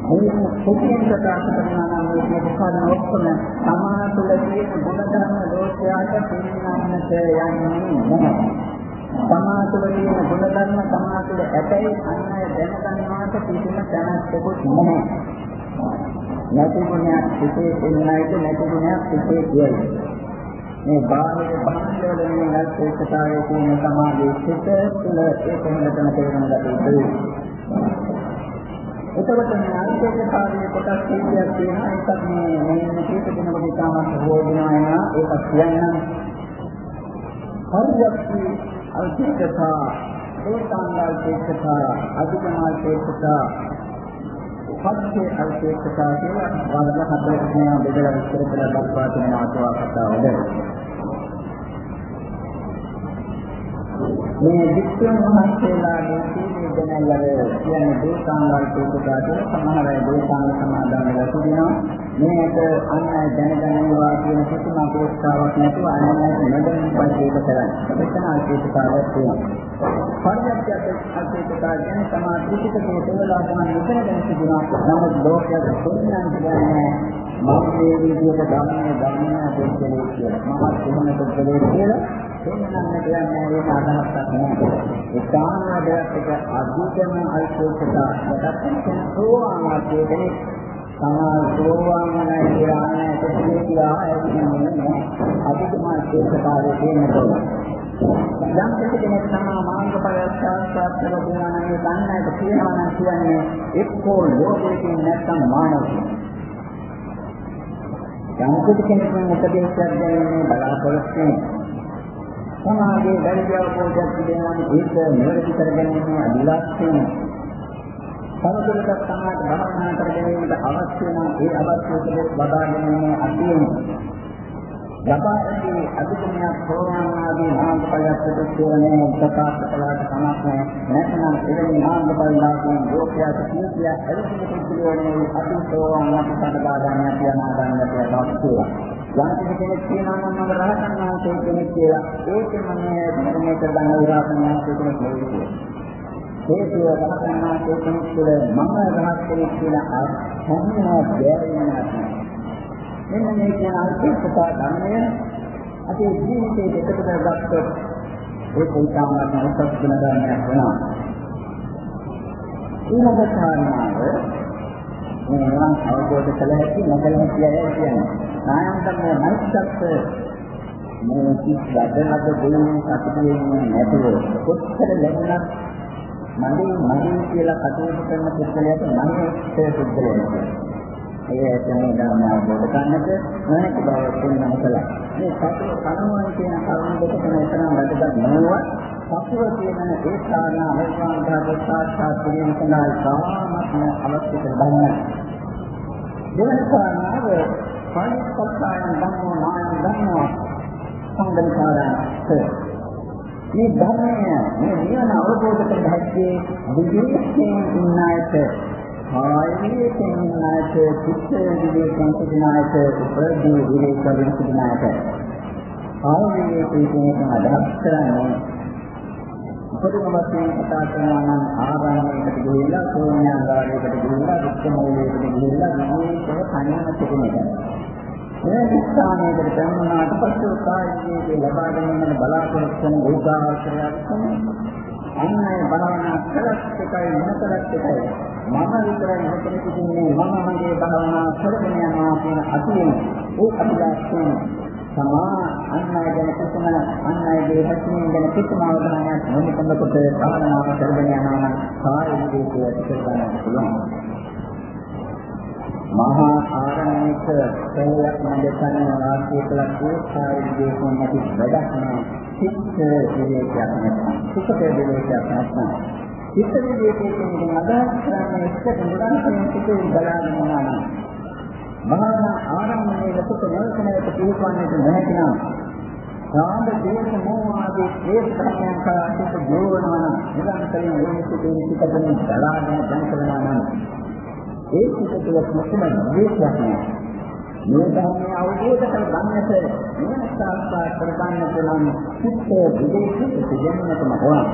මේ පොතියෙන් ප්‍රකාශ කරනවා නම් මේ ප්‍රකාශන ඔක්කොම සමාන තුළ තියෙන ගුණධර්ම දෝෂයාට පිළිගන්නට යන්නේ නැහැ. සමා තුළ තියෙන ගුණධර්ම සමා තුළ ඇතැයි අන්න දැනගන්නවාට කිසිම තැනක් නැහැ. නැති ගුණයක් පිටේ එන්නයිද නැති ගුණයක් පිටේ කියයි. මේ බාහිර බාහිර වලින් නැත් ඒකතාවයේ තියෙන සමාධියේ සිට තුළ ඒක හොඳටම තේරුම් ගත යුතුයි. එතකොට මේ අන්තේකතාවයේ කොටස් කීපයක් තියෙනවා ඒකත් මේ මේ කීප දෙනෙකුට ඉතාමත් හොයනවා එනවා ඒක කියන්න හරියටි අල්පේකතා දෝතාංගල් තේකතා අධිකමාල් තේකතා පස්සේ අල්පේක්ෂතා කියලා වර්ග හතරක් තියෙනවා. බෙදලා විස්තර කරලා දක්වා තියෙන ආතවා කතාවද මේ වික්‍රම මහත්තයාගේ සීලේ දැනගල කියන්නේ දෝසාංගල් තේකතා කියලා සමහර අය දෝසාංග සමාදන් වෙලා තිබෙනවා මේක අන්න දැනගන්නවා කියන කිසිම අපේක්ෂාවක් නැතුව අන්නයට නොදැනීම පරිදි කරන්නේ. එතන අල්පේක්ෂතාවක් තියෙනවා. පරිත්‍යාගයක් අධිකතා ගැන තමා ත්‍රිපිටකයේ තේවලා තමයි විතර ගැන සිදුනා නමුත් ලෝකයට දෙන්නන් කියන්නේ මම මේ විදිහට ගමනේ ගමනේ දෙන්නේ කියලා. මම කොහොමද දෙන්නේ කියලා දෙන්නන්න කියන්නේ ඒක අදහසක් නෙමෙයි ඒ සාමාන්‍යයක් එක අධිකම අල්පෝෂතා යටත් වෙන සෝවාන්ගේ දෙන්නේ සමාල් සෝවාන්ගේ ඥානය කොහොමද කියලා එන්නේ අධිකම අල්පෝෂතාවයේ තියෙනවා යම් කෙනෙක් තමා මාර්ගඵල සාක්ෂාත් කරගන්නවා නම් ඒ දන්නයිද කියනවා නම් කියන්නේ එක්කෝ ලෝකයෙන් නැත්නම් මානවයෙන්. යම් කෙනෙක් උපදේශයක් දෙන්නේ බලාපොරොත්තු සමාජයේ වැරදි අවබෝධයක් තිබෙනවා නම් ඒක නිවැරදි කරගැනීමේ අදිලාස්යෙන් සමතුලිත සමාජ භාවනා කරගැනීමට අවශ්‍ය නම් ඒ අවශ්‍ය උපදෙස් වදා ගැනීම අතියෙන් ලබාදී අධිකමයක් සෝවාන් ආදී මාර්ගඵලයක් ප්‍රතිසෝනේ ප්‍රකාශ කළාට කමක් නැහැ. නැත්නම් එවැනි මාර්ගඵල ලාභයෙන් ලෝකයට කීකිය ඇවිසිලි පිළිවෙලේ අතිසෝවාන් අපට බාධානයක් තියනා ගන්නට අවශ්‍යයි. යම් කෙනෙක් කියනවා නම් මම රහතන් වහන්සේ කෙනෙක් කියලා ඒකෙම මේ ධර්මයේ කරගන්න උදාහරණ වහන්සේ කෙනෙක් නෙවෙයි. හේතුව රහතන් වහන්සේ කෙනෙක් තුළ මම රහත් කෙනෙක් කියලා හැමෝම බැරිම නැහැ. මෙන්න මේ කියන අල්පේක්ෂතා ධර්මය අපේ ජීවිතයේ එකතු කරගත්තොත් ඒක ඉතාමත් උසස් ගුණ ධර්මයක් වෙනවා. ඊළඟ කාරණාව මේ නිවන් අවබෝධ කළ හැකි නොකළ හැකි අය කියන්නේ. නායන්තම මනසත් මේ කිස් වැඩනද දෙන්නේ සතුටුන්නේ නැතුව කොච්චර ලැබුණත් මගේ මගේ කියලා කටයුතු කරන පුද්ගලයාට මගේ පුද්ගලයා ඒ තමයි ධර්ම අවබෝධ කරන්නට නොහැකි බව පෙන්වන්න කළා. මේ සතුට කනුවන් කියන කරුණ දෙක තමයි එතරම් වැදගත් නොව සතුව කියන ඒ කාරණා අවස්ථාන් භාග සාක්ෂාත් කිරීම සඳහා සාමත්ම අවශ්‍ය කරගන්න. දෙවන කාරණාව පරිස්සක්කායන් ධම්මෝ නායන් ධම්මෝ සංගම් කාරණා මේ ධර්මය මේ නිවන අවබෝධ කරගත්තේ විදේශයෙන් ඉන්නාට ආයතනයෙන් ඉන්නාට චිත්ත විදේශයෙන් සිටිනාට උපදී විදේශයෙන් සිටිනාට ආයතනයේ කියන අදහස් කරන්නේ උපරිම වශයෙන් කතා කරනවා නම් ආරාමයකට ගිහිල්ලා ශූන්‍යාගාරයකට ගිහිල්ලා දුක්ඛ මූලයකට ගිහිල්ලා විදේශව කණියන සිටින එක. මේ ස්ථානයකට පැමිණුණාට පස්සේ කායිකයේ ලබා ගැනීමේ බලාපොරොත්තු වන උදාහරණයක් තමයි. අන්නයි භාවනා කළත් එකයි නොකළත් එකයි. මම විතරයි මෙතන සිටින්නේ මම මගේ භාවනා කරගෙන යනවා කියන අතියෙන් ඒ අභිලාෂයෙන් සමා අන්නයි ගැන කිසිම අන්නයිගේ හැසිරීම ගැන කිසිම අවධානයක් නොමකනකොට භාවනා කරගෙන යනවා නම් කායිකයේ ඇති කර ගන්න පුළුවන්. මහා ආරණ්‍යක ප්‍රේයක් මැදකන වාසිය කළා ඒ කායිකයේ කොහොමද වැඩක් නෑ චිත්ත විවේකයක් නැත්නම් සුඛ විවේකයක් නැත්නම්. චිත්ත විවේකයේ කියන අදහස් කරන්නේ එක්ක නිරන්තරයෙන් සිදුවි බලාගෙන යනවා නම්. මහා ආරණ්‍යයේ ලොකු නැවතනකට පිළිපන්නට නැතිනම් රාග දේශ මොහ ආදී ඒ ධර්මයන් කාටික ජීවනවා නම් නිරන්තරයෙන් මේ සිදුවි පිටකෙන් බලාගෙන දැන් කරනවා නම්. ඒ සිත තුළ කිසිම ද්වේෂයක් නැහැ. මේ ධර්මයේ අවබෝධ කරගන්නට නිවන සාක්ෂාත් කරගන්නට නම් චිත්ත විදේශිත දෙන්නටම ඕන.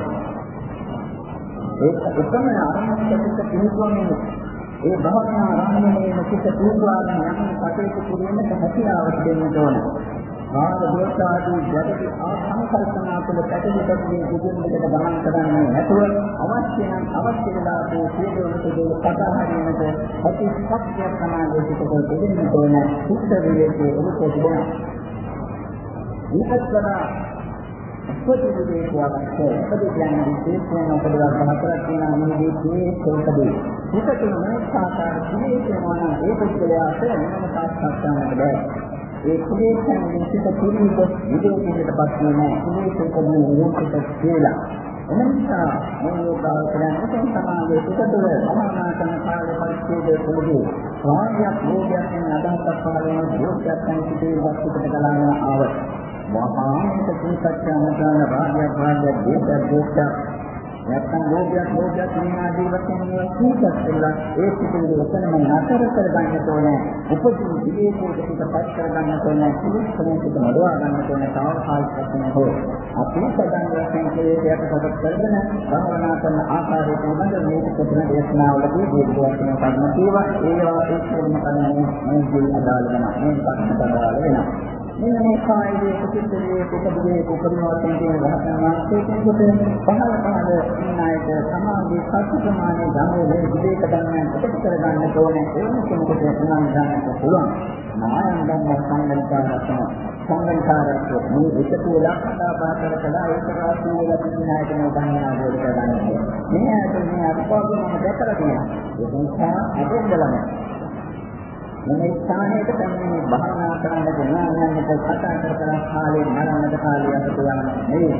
ඒක එකම ආරම්භයකට පිළිතුරුන්නේ ඒ භවනා ආරම්භයේ සිත තුවාගෙන යන කටයුතු කිරීමට හැකියාවක් දෙන්න ඕන. ආද දෝෂාදී ජඩේ ආසංකල්පනා තුළ පැටලෙන්නේ දුකින්කට ගමන් කරන්නේ නැතුව අවශ්‍ය නම් අවශ්‍ය වෙලාවට සියලුම කතා හරිනට ඇති සත්‍ය සමාධිය පිටකෝ දෙන්න තෝරන සුත්ත විවේකයේ උපත තිබෙනවා. ඊපස්වර උපදිනේ කියවන්නේ උපදින්නේ විශේෂයෙන් උපදවා හතරක් තියෙනවා මේ දේ කොහොමද? උපදින මේ සාකාර විශේෂයෙන්ම ඒ පුද්ගලයාට මොනම සාක්ෂාත් කරන්නට බැහැ. ඒ කුලේශයන් විසිත පිළිවිද විදේශයකටපත් වෙන කුලේශයකදී නියුක්ත කියලා. එනිසා මේ යෝගාවචරයන් සමාජයේ පිටතට සමානා කරන කාලේ පරිච්ඡේදයේ පොළදී ස්වාමියක් රෝගයක් වෙන අදහසක් පහළ වෙන දෝෂයක් යන සිටේ වස්තුකට ගලාගෙන ආව. මහාන්ත කීපච්චාමදාන රාජ්‍ය භාග්‍ය දේශ දෝෂ නැත්නම් ලෝභයක් ලෝභයක් මේ ආදී වශයෙන් මේවා කීපක් වෙලා ඒ පිටින් ඔතනම නතර කර ගන්නට ඕනේ. උපදින විදේශයකට පිටපත් කර ගන්නට ඕනේ. කුලිස්සමකට මඩවා ගන්නට ඕනේ. තාවකාලික වශයෙන් හෝ අපි සදාන් වශයෙන් කලේශයට සකස් කරගෙන භාවනා කරන ආකාරය පිළිබඳ මේක කොටන දේශනාවලදී දීර්ඝ වශයෙන් කර්ම කීවා ඒවා ඒ සියලුම කර්මයන් මේ දී අදාළ වෙනවා. මේ පස්සේ අදාළ වෙනවා. මෙන්න මේ කායයේ කුසිතේ කුකබුගේ කුකරණවතෙන් කියන රහතන් වහන්සේ කෙනෙකුට පහළ පහළ ඉන්න අයට සමාධි සත්‍ය ප්‍රමාණය ගමනේ විවේක ධර්මයන් පිට කර ගන්න ඕනේ ඒ කෙනෙකුට උනන් ගන්නට පුළුවන් නායන් ධර්ම සංගණකාරකම සංගණකාරක මේ එකතු වෙලා කතා බහ කර කර ඒක රාශිය වෙලා තිබෙන අයට මේ ධර්ම ආවෝද කරගන්න. මේ අයට මේ අත්පාදු මම දැකලා තියෙනවා. ඒ නිසා අදෙන්නලම මේ ස්ථානයට පැමිණෙන භාවනා කරන්න ඥානයන්ට කතා කර කර කාලේ මරණද කාලය අපට යන නෙවෙයි.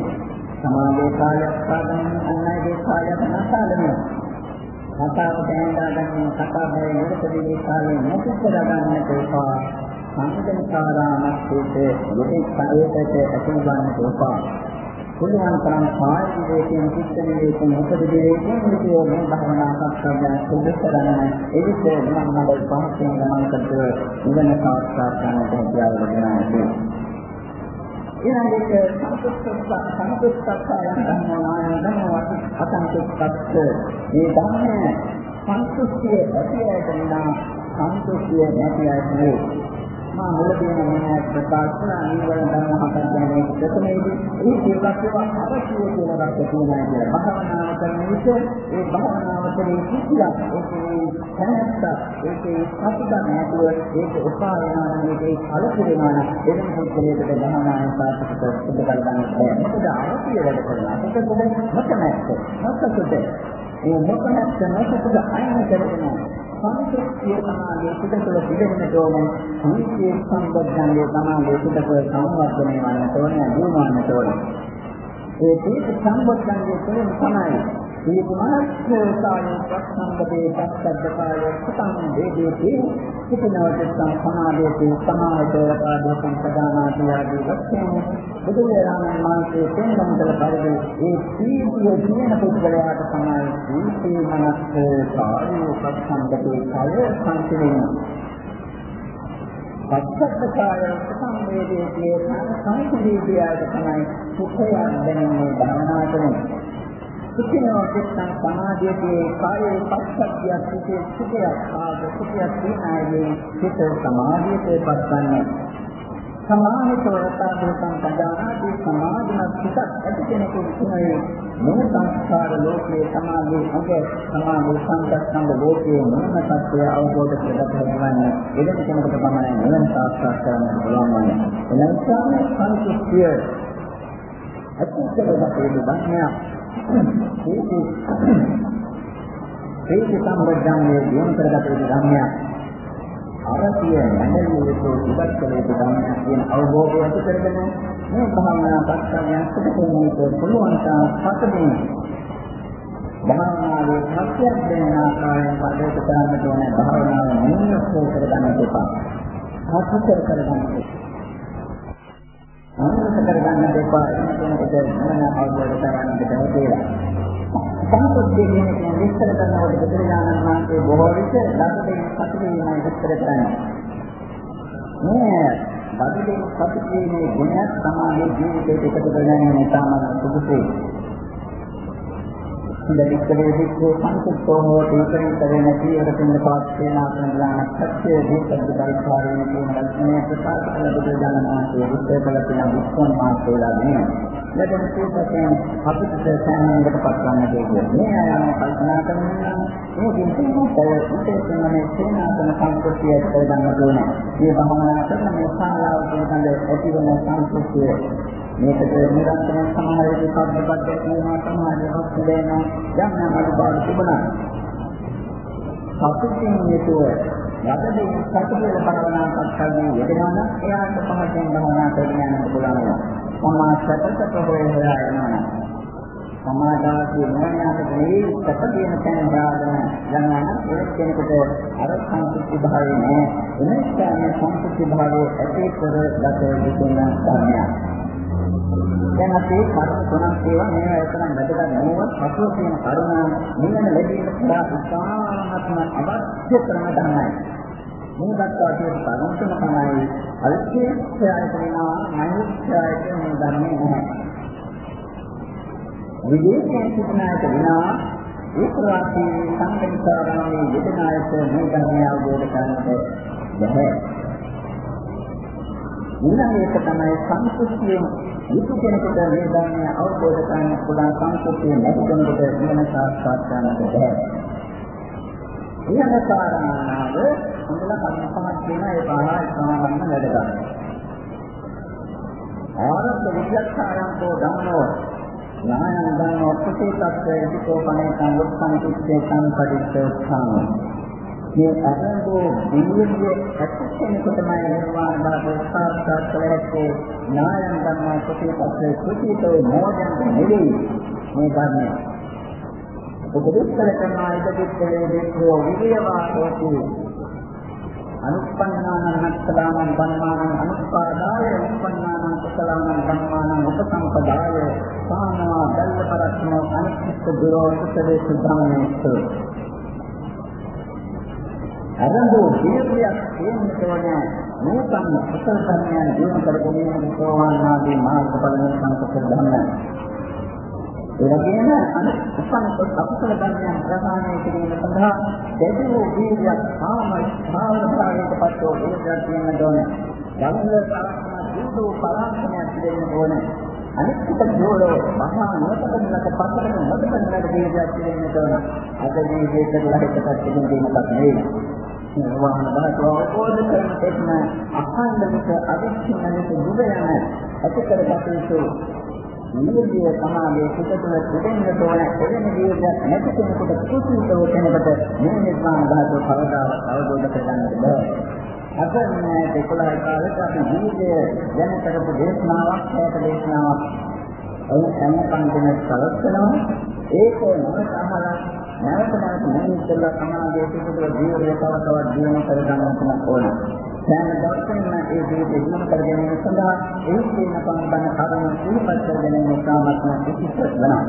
සමාධි කාලයක් සාධන අන්නයිගේ කාලයක් නැසාලනේ. කතාව දැනගා ගන්න කතා බය නිරතදී කාලේ නැති කර ගන්නට එපා. සංකල්පකාරාමස්සේ යොදේ කායයට ඇතුළු ගන්නට එපා. පුළුවන් තරම් කායික වේකෙන් චිත්ත වේකෙන් උපද වේකෙන් විදියෝ මේ භවනා සත්‍යයන් සුදුසු කරගෙන එවිට මම මඩ පහසෙන් ගමන් කරද්දී ඉගෙන සාක්ෂාත් කරන්නට හැකියාව ලැබෙනවා ඊළඟට සම්පූර්ණ සම්පූර්ණතාවයන් ගන්නවා නම් අසංකේතපත් මේ ධර්මයේ සංස්කෘතිය ඇතිවෙන්න සන්තුෂ්ටිය නැති අය මා මුලදී මම ප්‍රකාශ කරන අනිවාර්ය ධර්ම හතක් ගැන මේ ප්‍රථමයේදී ඒ සියලක්ව අවශ්‍ය කියලා ගන්න තියෙනවා කියලා. භාවනාව කරන විට ඒ භාවනාව කරේ කිසියක් ඒකේ දැනත්ත ඒකේ සතුට නැතුව ඒක උපා වෙනවා නම් ඒකේ කලකිරෙනවා නම් එනම් පුද්ගලයාට භාවනාවේ සාර්ථකව සිදු කර ගන්න බැහැ. මොකද අවශ්‍ය වැඩ කරනවා. ඒක මොකද මොකක්ද? මොකක්ද? ඒ මොකක්ද නොසතුට අයින් කරගෙන සංකෘතිය තමයි පිටතට පිළිගන්න ඕනේ සංකීර්ණ සම්බන්ධයන්ගේ තමයි පිටතට සංවර්ධනය වන්නට ඕනේ දියුණුවන්නට ඕනේ. ඒ පිට සම්බන්ධයන්ගේ තුලින් තමයි දීපමනස්ස කායේ ප්‍රසන්නකේ පස්සද්දකාය සුතං වේදේති සිතනවට සමාධියේ සමාධියට ආදී සම්පදානාදී ආදී වශයෙන් බුදුරජාණන් වහන්සේ තෙන්නම් කළ පරිදි ඒ සීතිය කියන පුද්ගලයාට තමයි දීපමනස්ස කායේ ප්‍රසන්නකේ කාය සංසිඳෙන්නේ පස්සක්කාය සංවේදී කියන සංසිද්ධියද තමයි සුඛය දැනෙන්නේ භාවනා කරන්නේ. සුඛිනෝ චිත්තං සමාධියේ කායේ පස්සක්කිය සුඛේ සුඛයක් ආද සුඛයක් දිනායේ චිත්ත සමාධියේ පස්සන්නේ. සමාහිතව රතාදෝසං පදානාදී සමාධිමත් සිතක් ඇති කෙනෙකුට තුනේ මේ සංස්කාර ලෝකයේ සමාධිය අග සමාධි සංකප්පංග ලෝකයේ මොන සත්‍යය අවබෝධ කරගන්න එදෙන කෙනෙකුට පමණයි නිවන සාක්ෂාත් කරගන්න පුළුවන් වන්නේ එනිසා මේ සංකෘතිය අත්‍යවශ්‍ය දෙයක් ධර්මයක් ඒක සම්බන්ධන්නේ දියුණු කරගත යුතු ධර්මයක්. අවශ්‍ය නැහැලිය යුතු ඉවත් කළ යුතු ධර්මයක් කියන අවබෝධය ඇති කරගෙන මේ භාවනා පස්සයන් සිදුවීමට පුළුවන් තරම් පසුබිම්. භාවනාවේ සත්‍යයක් දෙන ආකාරයෙන් පදයට ගන්න ඕන භාවනාව නියමව කරගන්න එපා. හසුකර කරගන්න අනුමත කරගන්න දෙපා එනකොට මොන අවබෝධ කරගන්නද කියලා. සම්පූර්ණ කියන විස්තර කරනකොට බුදුරජාණන් වහන්සේ බොහෝ විට ලබදෙන සතුටීමයි විස්තර කරන්නේ. මේ ලබදෙන සතුටීමේ ගුණය සමාජයේ ජීවිතයට එකතු කරගන්න ඉතාමත් සුදුසුයි. ඉන්දිකේ විස්කෝ සංකල්පෝ හෝති පරිතරණ කීවරකින් පාස්තේන ආත්මඥාන සත්‍ය දීපද පරිපාලනය කියන ලක්ෂණය ප්‍රකාශ කළ බුදුරජාණන් වහන්සේ විස්තර කළ තියෙන විස්කෝන් මාසෝලා නේ. ලැබෙන සූපයෙන් අපිට සෑහනකට පත්වන්න දෙන්නේ. මේ අයම කල්පනා කරනවා මේ කිසිමතේ විශේෂයෙන්ම මේ සේනාසන සංස්කෘතිය කරගන්න ඕනේ. මේ භවනා කරන මේ ශාලාව පිළිබඳ ඇතිවන සංස්කෘතිය මේකට නිරන්තරයෙන් සමාජයේ කබ්බබද්ද කියනවා සමාජයක් දෙනවා යම් යම් අනුභව තිබුණා. සතුටින් යුතුව යටදී සතුටේ භවනා කරගෙන යෙදෙනවා නම් එයාට පහසෙන් භවනා කරගෙන යන්න පුළුවන්. සමා සැපසක හොය හොයා යනවා. සමාදාසිය මොනියාට මේ සැප කියන තැන දාගෙන යනවා නම් ඒ කෙනෙකුට අර සංකෘති භාවය නෑ. එනිසා මේ සංකෘති භාවය ඇති කර ගත යුතු ධර්මයක්. දැන් අපි කර්ම තුනක් ඒවා මේවා එතරම් වැදගත් නෝවත් පසුව තියෙන කරුණ නිවන ලැබීම සඳහා ඉතාමත්ම අවශ්‍ය ක්‍රම තමයි. මේ දක්වා තියෙන කරුණ තුන තමයි අල්පේක්ෂයයට වෙනවා මෛත්‍රියට මේ ධර්මයේ නැහැ. විදේශයෙන් සිටිනාට වෙනවා ඒ ප්‍රවාසී සංකල්පාරාමයේ යෙදෙනාට මේ ධර්මය අවබෝධ කරගන්නට බැහැ. ඊළඟ එක තමයි සංස්කෘතියෙන් යුතු කෙනෙකුට මේ ධර්මය අවබෝධ කරගන්න පුළුවන් සංස්කෘතිය නැති කෙනෙකුට නිවන සාක්ෂාත් කරගන්නට බැහැ. ඊළඟ කාරණාව හොඳට කර්ම පහක් කියන ඒ පහ සමානම වැඩ ගන්න. ආරම්භ විද්‍යාකාරයන්කෝ ධම්මෝ ඥානං ධම්මෝ ප්‍රතිපත්තේ විකෝපනේ සංවත්තං සංපටිච්චෝත්ථාන මේ අරඹෝ දිවියේ ඇත්තෙනෙකුටමයි නිර්වාණ ධාතු සාක්ෂාත් කර හැකේ ඥානං ධම්මෝ ප්‍රතිපත්තේ කුචිතෝ මොදන් නෙවෙයි මේ ධර්මය උපදෙස් කරනවා ඉදිරියේ දෙකෝ විරියවා හොති අනුප්පන්නානං නත්තලානං ධම්මානං අනුපාදාය උප්පන්නානං කුසලානං ධම්මානං උපසම්පදාය සාමා දල්පරත්නෝ අනිත්‍ය දුරෝ කුසලේ සුද්ධාමනේස්තු අරඹෝ දීර්ඝයක් තේන්නතෝනේ නූතන කුසල ධර්මයන් දිනු කරගෙන සෝවාන් ආදී මාර්ගඵල සංකප්ප ධර්මයන් ඒ වගේම උපන් අකුසල ධර්මයන් ප්‍රහාණය කිරීම සඳහා දෙවි වූ වීර්යයක් ආම භාවන භාවයට පත්ව වීර්යයක් තියෙන්න ඕනේ. ධර්ම සාරණ දීතු පරාක්‍රමයක් දෙන්න ඕනේ. අනිත්‍යක ජෝලෝ මහා නෝතකන්නක පතරක නොදකන්නක වීර්යයක් තියෙන්න ඕනේ. අද මේ දෙයකට ලහිතපත් දෙන්න දෙන්නක් නෙවෙයි. නිර්වාණ ධාතුව අවබෝධ කරන තෙක්ම අඛණ්ඩ විට අවිච්ඡින්නක දුර යන ඇති කරගත යුතු නිර්දිය සමාධියේ සිට තුළ සිටින්න තෝරන එවැනි විදිහට නැති කෙනෙකුට කුසීතව කෙනෙකුට මේ නිර්වාණ ධාතුව කවදාවත් අවබෝධ කරගන්නට බෑ. අද මේ 11 කාලෙක අපි ජීවිතය ගැන කරපු දේශනාවක්, හේත දේශනාවක්. ඒ හැම කන්දෙම සලස්සනවා ඒක නැවත අහලා නැවත නැවත මොනිටලා සමාජයේ සිදුව ජීවිතය තව තවත් දියුණු කර ගන්නට ඕන. දැන් දවසෙන් මේ ජීවිතය දියුණු කර ගැනීම සඳහා ඒ කියන පන්බන කරුණු සිහිපත් කර ගැනීම සාමත්ම ඉතිසත් වෙනවා.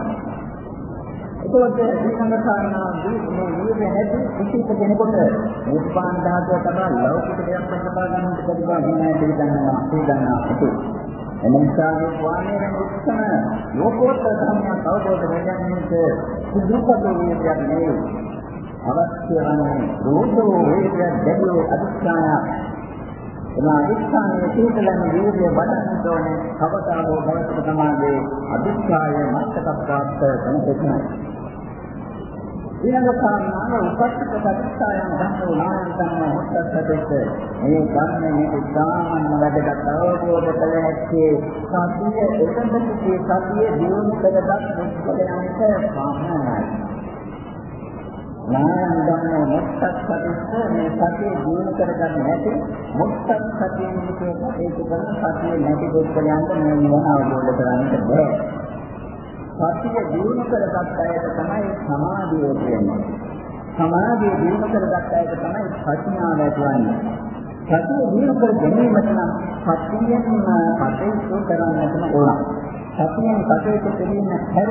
ඒකෝට ඊළඟ කාරණා මේ නිවැරදි නැති කිසිම කෙනෙකුට උත්පාදන ධාතුව තමයි ලෞකික දෙයක් ප්‍රතිපා ගන්නට බැරි බව නෑ පිළිගන්නවා පිළිගන්නවා එනිසා මේ වාණයෙන් උත්සන ලෝකෝත්තර ධර්මයක් අවබෝධ කරගන්නට සුදුසුකම් වේදයක් නෙවෙයි. අවශ්‍ය වන්නේ රෝධෝ වේදයක් දැඩිව අධිෂ්ඨාන එම අධිෂ්ඨානයේ තීතලන වීර්ය වඩන්න ඕනේ කවදාහෝ භවතුක සමාධියේ අධිෂ්ඨාය මත්තක ප්‍රාප්ත වෙනකෙයි. ඊළඟ කාරණාව උපස්ථිත ප්‍රතිස්ථායන් ගන්නෝ නායන් ගන්න හොත්තට මේ ගන්න මේක සාමාන්‍ය වැඩකට අවබෝධ කළ හැක්කේ සතිය එකඳකේ සතිය දියුණු කරගත් මුස්කලයන්ට සාමාන්‍යයි. නායන් ගන්න මුත්තත් සතිස්ස මේ සතිය දියුණු කරගන්න නැති මුත්තත් සතියෙන් මේක ඒක කරන සතිය නැති මුස්කලයන්ට මේ නිවන අවබෝධ කරගන්නට බැහැ. සතිය දිනු කරගත් අයට තමයි සමාධිය කියන්නේ. සමාධිය දිනු කරගත් අයට තමයි ප්‍රඥාව ඇතිවන්නේ. සතිය දිනු කර ගැනීමට නම් සතියෙන් කටයුතු කරන්නටම ඕන. සතියෙන් කටයුතු කිරීම හැර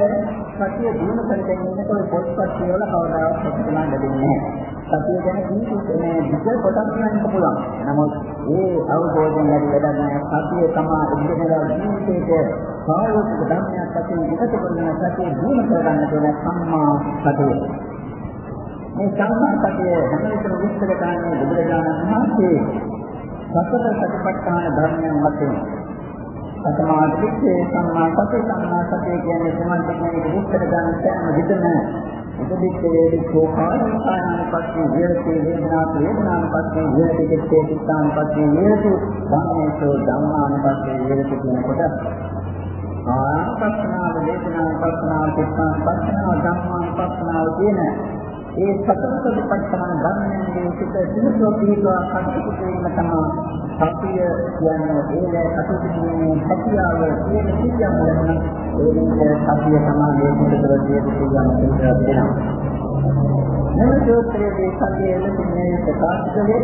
සතිය දිනු කර ගැනීමට පොත්පත් කියවල කවදාවත් සතුටුමන් ලැබෙන්නේ නැහැ. සතිය ගැන කීකේ මේ විතර කොටස් ගන්න පුළුවන්. නමුත් ඒ අවබෝධයෙන් ලැබි වැඩක් නැහැ. සතිය තමයි ඉගෙනලා ජීවිතයේ සායෝතික ධර්මයක් වශයෙන් එකතු කරන සතිය දිනු කරගන්න කියන සම්මා සතිය. මේ සම්මා සතිය හැමවිටම විස්තර කරන්නේ බුදුරජාණන් වහන්සේ සතර සතිපට්ඨාන ධර්මයන් වශයෙන් සතමාදිත්තේ සම්මා සති සම්මා සතිය කියන්නේ සමන්ත කියන්නේ විස්තර ගන්න සෑම විටම උපදිච්ච වේදිකෝ කායානුපස්සී විරති වේදනාත් වේදනානුපස්සී විරති චිත්තේ චිත්තානුපස්සී විරති ධම්මේසෝ ධම්මානුපස්සී විරති කියන කොට ආපස්සනාව වේදනානුපස්සනාව චිත්තානුපස්සනාව ධම්මානුපස්සනාව කියන ඒ සතර සතිපට්ඨාන ධර්මයන්ගේ සිට සිහිතෝ පිළිතුරක් කටයුතු කිරීම තමයි සතිය කියන්නේ. ඒලේ කටයුතු කිරීමේ හැකියාව කියන සියම් වලන ඒකේ සතිය සමාධියේ පිටතර සියලු සියම් පිටතර දෙනවා මෙම සූත්‍රයේ සතිය එළඹෙන්නේ ප්‍රකාශ කළේ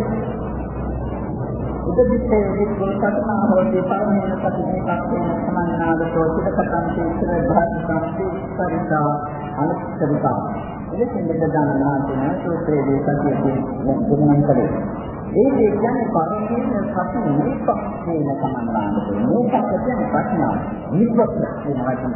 උපදිත්තේ විකල්පතනා හොදී පරමේන සතිනේ පක්ෂේන සමන්නාදතෝ සිතකතං තීක්ෂණ භාග්‍යං තීක්ෂරිතා අනුත්තරිතා එලෙසින් දෙදානාතන සූත්‍රයේ සතියේ දුන්නන් කලේ ඒ කියන්නේ පරමේන සති නිපක්ෂේන සමන්නාදතෝ මේක කියන්නේ ප්‍රශ්නාව නිපක්ෂ කියන වචන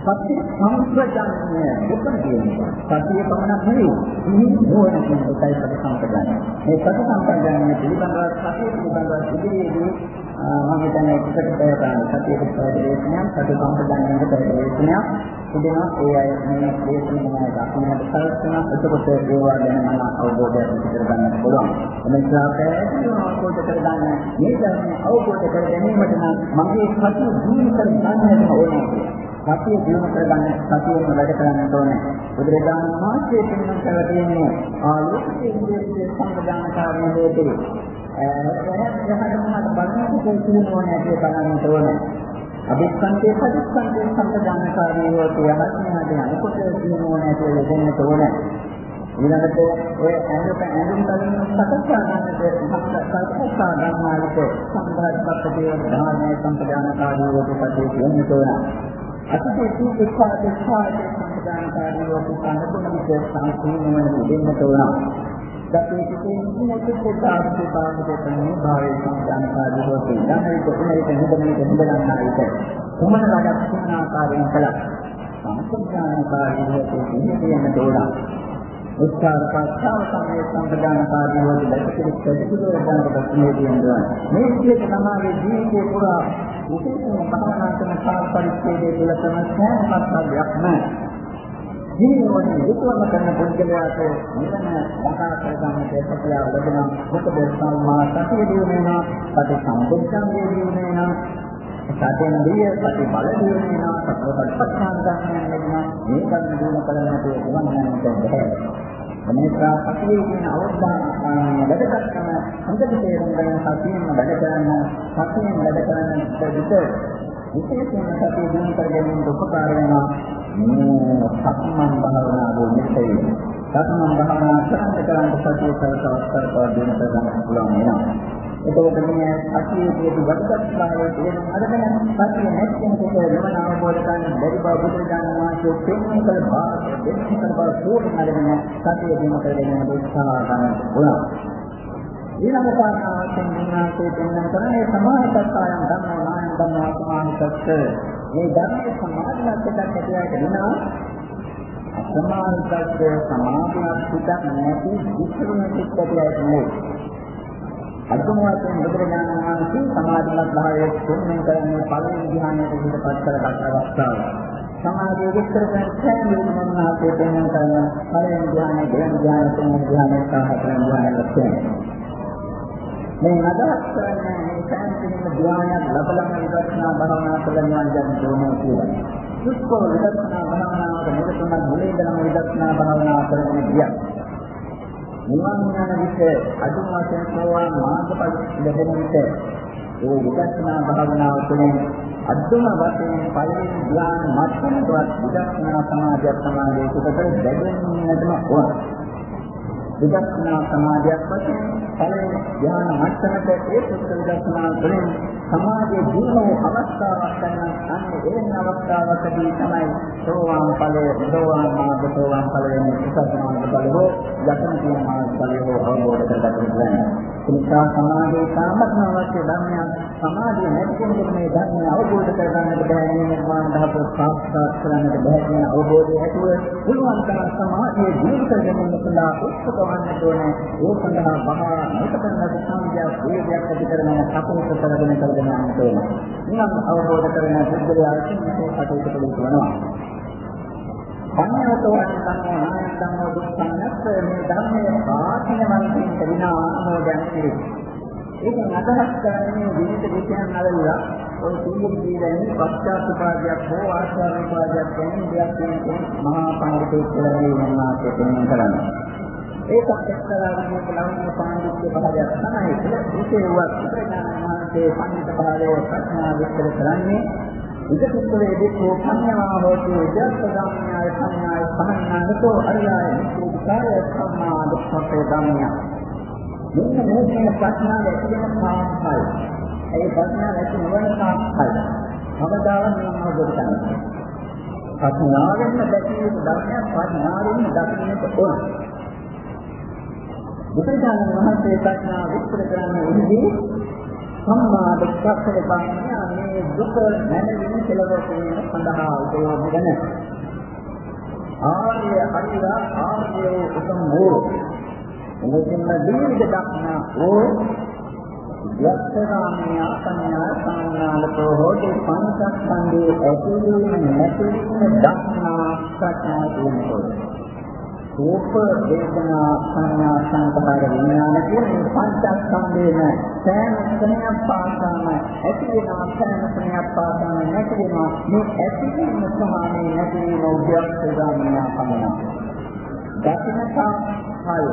සත්‍ය සම්ප්‍රදානය දුකන කියන්නේ? සතිය පමණක් නෙවෙයි. මේ නෝන කියන එකයි සති සම්ප්‍රදානය මේ සති සම්ප්‍රදානය පිළිබඳව සතිය පිළිබඳව ඉදිරියේදී මම හිතන්නේ එකට පැයකට සතියේ ප්‍රදේශනයක් සති සම්ප්‍රදානයේ ප්‍රදේශනයක් තිබෙනවා ඒ අය මේ දේශනාවේ දක්වන්නට සලස්වන එතකොට ඒවා ගැන මම අවබෝධයක් කර ගන්නත් පුළුවන්. එනිසා පැහැදිලිව අවබෝධ කර ගන්න මේ ධර්ම අවබෝධ කර ගැනීමට නම් මගේ සතිය දිනු කර ගන්නට ඕනේ සතිය දිනු කරගන්න සතියෙම වැඩ කරන්න ඕනේ. බුදුරජාණන් වහන්සේ පෙන්වන කරලා තියෙන්නේ ආලෝකයේ ඉන්ද්‍රිය සංගදානකාරී හේතුව. එහෙනම් බලන්නට තියෙනවා නැති බලන්න ඕනේ. අභිස්සන්තේ සදිස්සන්තේ සංගදානකාරී හේතුව යහත්මහදී අනුකොට තියෙනවා නැති දෙන්න ඕනේ. ඊළඟට ඔය ඇඟට ඇඟුම් බලන සකසා ගන්නට සකසා ගන්නාලට සම්බන්ධපත් දේව ධාර්මයේ සම්පදානකාරී වූ ප්‍රතිපදිය වෙන්න අතිශය සූක්ෂම දෙස්පාරේ සම්පදානකාරී වූ සංගතනික සම්පූර්ණ වන දෙන්නට උනා. දතේ සිටින් මොකද පොඩාට පාඩක තමයි භාවයේ සම්පදානකාරී වූ ධනරික උනරික නිදමනික නිදලන්නා විට කොමන රටක් කොමන ආකාරයෙන් කළා. සම්පදානකාරී වූ දෙන්නට උනා. උත්සාහ පස්සාව සමයේ සම්පදානකාරී වූ දැකපිට ප්‍රතිපදව ගන්නට මේ දිනවා. මේ විදිහට තමයි ජීවිතේ පුරා විශේෂයෙන්ම භාවනා කරන කාල පරිච්ඡේදයේ තුල තමයි සෑම කර්තව්‍යයක්ම ජීවන විතුවම කරන පුද්ගලයාට නිවන සකහා කරගන්නට හැකියාව ලැබෙනවා. මොකද සම්මා සතිය දිනුනවා, සති සම්පූර්ණයේ දිනුනවා, සතෙන් දිය සති බල දිනුනවා, සතරපත්ඨාන ගන්න ලැබෙනවා. මේ කර්ම දිනු කරන්නට උවම නැන්ට බැහැ. එනිසා සතියේ කියන අවස්ථාන වැඩකටම හොඳට තේරුම් ගන්න සතියෙන්ම වැඩ කරන්න සතියෙන් වැඩ කරන විට විශේෂයෙන්ම සතිය දිනු කර ගැනීමට උපකාර වෙනවා මේ සක්මන් භාවනාවේ නිරතයි. සක්මන් භාවනා කරන්න කරන්න සතිය සවස්තර කරපුවා දෙන්න ගන්න පුළුවන් වෙනවා. එතකොට මේ සතියේ වඩගත්තාවේ තියෙන අරගෙන සතිය නැත්නම් කොට නිවන අවබෝධ කරගන්න බැරි බව බුදුරජාණන් වහන්සේ පෙන්වන කල බාහිර දෙන්න කල බව සෝරන අරගෙන සතිය දින කරගෙන උත්සාහ කරන්න ඕන. ඊළඟ කාරණාවෙන් මුන්නාසේ පෙන්වන කරන්නේ සමාහිතස්සයන් ධම්මෝ නායන් ධම්මෝ සමාහිතස්ස මේ ධර්මයේ සමාධියක් එකක් ඇතිවට විනා සමාහිතස්ස සමාධියක් පිටක් නැති විචුණු පිටකයක් නෙවෙයි අදුම වශයෙන් බුදුරජාණන් වහන්සේ සමාධිමත් භාවයේ තුන්වෙනි කරන්නේ පළවෙනි ධ්‍යානයට පිටපත් කරගත් අවස්ථාව. සමාධිය විස්තර කරන සෑම විදිහකට දෙන්න කරන පළවෙනි ධ්‍යානය, දෙවෙනි ධ්‍යානය, තුන්වෙනි ධ්‍යානය සහ හතරවෙනි ධ්‍යානය ලක්ෂණ. මේ අදහස් කරන්නේ මේ සෑම කෙනෙකුම ධ්‍යානයක් ලබලම විදර්ශනා භාවනා කරනවා කියන දෝනේ කියලා. සුස්කෝ විදර්ශනා භාවනාවට නිරතුරුව මුලින්දම විදර්ශනා භාවනා කරගෙන ගියා. නිවන් යන විට අදුම වශයෙන් සෝවාන් මාර්ගඵල ලැබෙන විට ඒ විදර්ශනා භාවනාව තුළින් අදුම වශයෙන් පළවෙනි ධ්‍යාන මට්ටමකවත් විදර්ශනා සමාධියක් සමාධිය සුපතර දැනෙන්නටම ඕන. විදර්ශනා සමාධියක් වශයෙන් පළවෙනි ධ්‍යාන මට්ටමට ඒ සුත්ත විදර්ශනා තුළින් සමාධිය දිනන අවස්ථාවක් ගන්න අන්නේ එවැනි අවස්ථාවකදී තමයි සෝවාන් ඵලය සෝවාන් මාර්ග සෝවාන් ඵල වෙන උසස්මාර්ග ඵල හෝ යතන කියන මාර්ග ඵල හෝ අවබෝධ කරගන්න පුළුවන්. නිසා සමාධිය සාමත්ම අවශ්‍ය ධර්මයක් සමාධිය නැතිවෙන්නේ මේ ධර්මය අවබෝධ කරගන්නට බැහැ මේ නිර්මාණ ධාතු සාක්ෂාත් කරගන්නට බැහැ කියන අවබෝධය ඇතුව පුළුවන් තරම් සමාධිය දිනු කරගන්න සඳහා උත්සුක වන්නට ඕනේ. ඒ සඳහා මහා නිකතන සංඥා වේදයක් ඇති කරන සපෝත කරගෙන කරගෙන යන්නට ඕනේ. නිවන් අවබෝධ කරගෙන සිද්ධිය ආශ්‍රමයේ කටයුතු කරනවා. අන්නතෝ අන්නතෝ නායකමෝ දුක්ඛනත් මේ ධර්මයේ ආත්මවන්තින් විනා අනුමෝදන් කෙරේ. ඒකෙන් අදහස් කරන්නේ විවිධ විෂයන් අරලා ඔය සීල දීලෙන් පස්චාත්පාදයක් හෝ ආශාරපාදයක් වෙන දෙයක් වෙන මහා පඬිතුක් කියලා කියනවා කියන්නේ. ඒකත් එක්තරා විදිහක ලෞකික පාණ්ඩිත්‍ය භාවයක් තමයි. කියලා විශේෂවත් ප්‍රඥානාන්තේ පඬිත භාවයේ ප්‍රඥා විස්තර කරන්නේ. ඉදකුත්තරේ දෙකෝ පඤ්ඤා හෝති විද්‍යාත්මඥාය පඤ්ඤාය පහනානතෝ අරියාය නිකුකාය සම්මා දුක්ඛේ ධම්මය මෙන්න මේ ප්‍රඥාව ඇති වෙන කාර්යය ඒ ප්‍රඥාව ඇති නොවන කාර්යය අවදාවන් නම් අවබෝධ කරගන්න. ප්‍රඥාවෙන්ම දැකිය යුතු ධර්මයක් ප්‍රඥාවෙන්ම දකින්නට ඕන. බුදුරජාණන් වහන්සේ ප්‍රඥා විස්තර කරන්නේ එහිදී සම්මා දුක්ඛේ බාහිර මේ දුක නැතිවෙන කෙලවර කියන සඳහා උපයෝගී වෙන. ආර්ය හරිලා ආර්ය උතුම් වූ එනිසින්ම දීර්ඝ දක්නා වූ යක්ෂාමිය සංඥා සංඥාලතෝ හෝති පංචස්කන්ධයේ ඇතිවීම නැතිවීම දක්නා සත්‍යය කියනකොට රූප වේදනා සංඥා සංකාර විඥාන කියන මේ පංචස්කන්ධේන සෑම ස්නේහයක් පාසාම ඇති වෙනා සෑම ස්නේහයක් පාසාම නැති වෙනවා මේ ඇති වීම සහ මේ නැති වීම උද්‍යප්තගාමිනා පමණ. දකින්නතා හය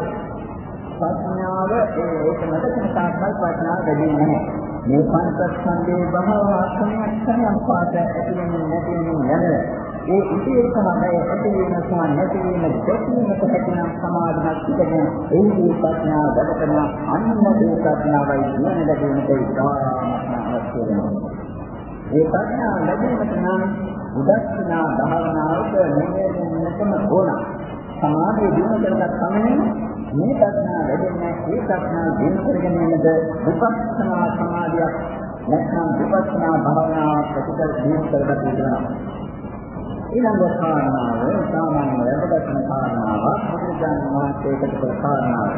ප්‍රඥාව ඒ ඒක නැතින තාක්කල් ප්‍රඥාව වැඩි නැහැ. මේ පංචස්කන්ධේ බහව ආත්මයක් ස්නේහයක් පාසා ඇති වෙන්නේ නැති වෙන්නේ යන ඒ ඉතිරි තමයි ඇතිවීම සහ නැතිවීම දෙකීමට හැකිනම් සමාධියක් පිටගෙන එහිදී ප්‍රඥාව වැඩකරන අන්නදී ප්‍රඥාවයි ජීවන ලැබීමට ඉතාමත්ම අවශ්‍ය වෙනවා. ඒ ප්‍රඥාව ලැබීමට නම් උදස්නා භාවනාවට නිවැරදිවම ඕන. සමාධිය දිනු කරගත් සමයෙන් මේ ප්‍රඥාව ලැබෙන්නේ ඒ ප්‍රඥාව දිනු කරගෙන යනද විපස්සනා සමාධියක් නැත්නම් විපස්සනා භාවනාව ප්‍රතිකල් දිනු කරගත යුතුනවා. ඊළඟ කාරණාව සාමාන්‍ය වැදගත්ම කාරණාවක් බුදුරජාණන් වහන්සේකට කළ කාරණාවක්.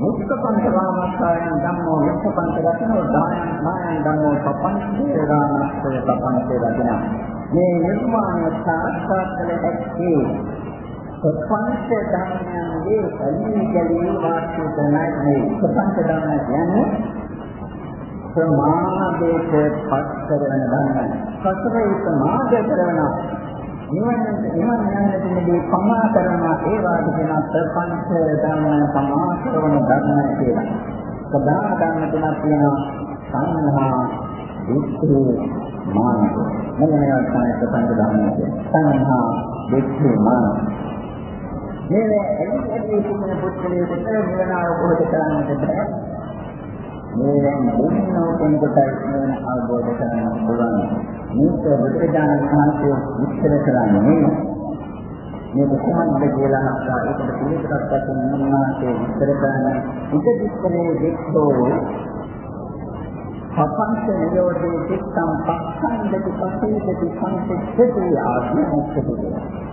මුක්ඛපංච රාමස්සයන් ධම්මෝ මුක්ඛපංච රත්නෝ දායන් මායන් ධම්මෝ පපංචේ රාමස්සය පපංචේ රත්න. මේ නිර්මාණ සාක්ෂාත් කළ හැකි පපංච ධර්මයන්ගේ අලි ගලී වාක්‍ය තමයි මේ පපංච ධර්ම කියන්නේ ප්‍රමාදයට පත් කරන ධර්ම. සතරේ ප්‍රමාද කරන නිවන නිවන යන්නදී පමා කරන ඒ වාගේ කියන ප්‍රපංච ධර්ම පමා කරන ධර්ම කියලා. සදා ධර්ම තුනක් තියෙනවා සංහා විස්සු මානක. මෙන්න මේවා තමයි ප්‍රපංච ධර්ම කියන්නේ. සංහා දෙක්මාන මේ එළියට සිටින පුත්‍රයෙකුට නිවන අවබෝධ කරගන්නට බෑ මේ දැන් දුන්නෝ කෙනෙකුට නිවන අවබෝධ කරගන්න පුළුවන් මේක බුදුරජාණන් වහන්සේ විස්තර කරන්නේ මේක කොහොමද කියලා අහලා ඒකට පිළිතුරක් දැක්වෙන මොනවාසේ විස්තර කරන්නේ. උපදිස්කලේ දෙක්තෝ පපංච නිරෝධේ චිත්තං පස්සන්දති පසීදති සංසිද්ධති ආත්මෝක්ඛති.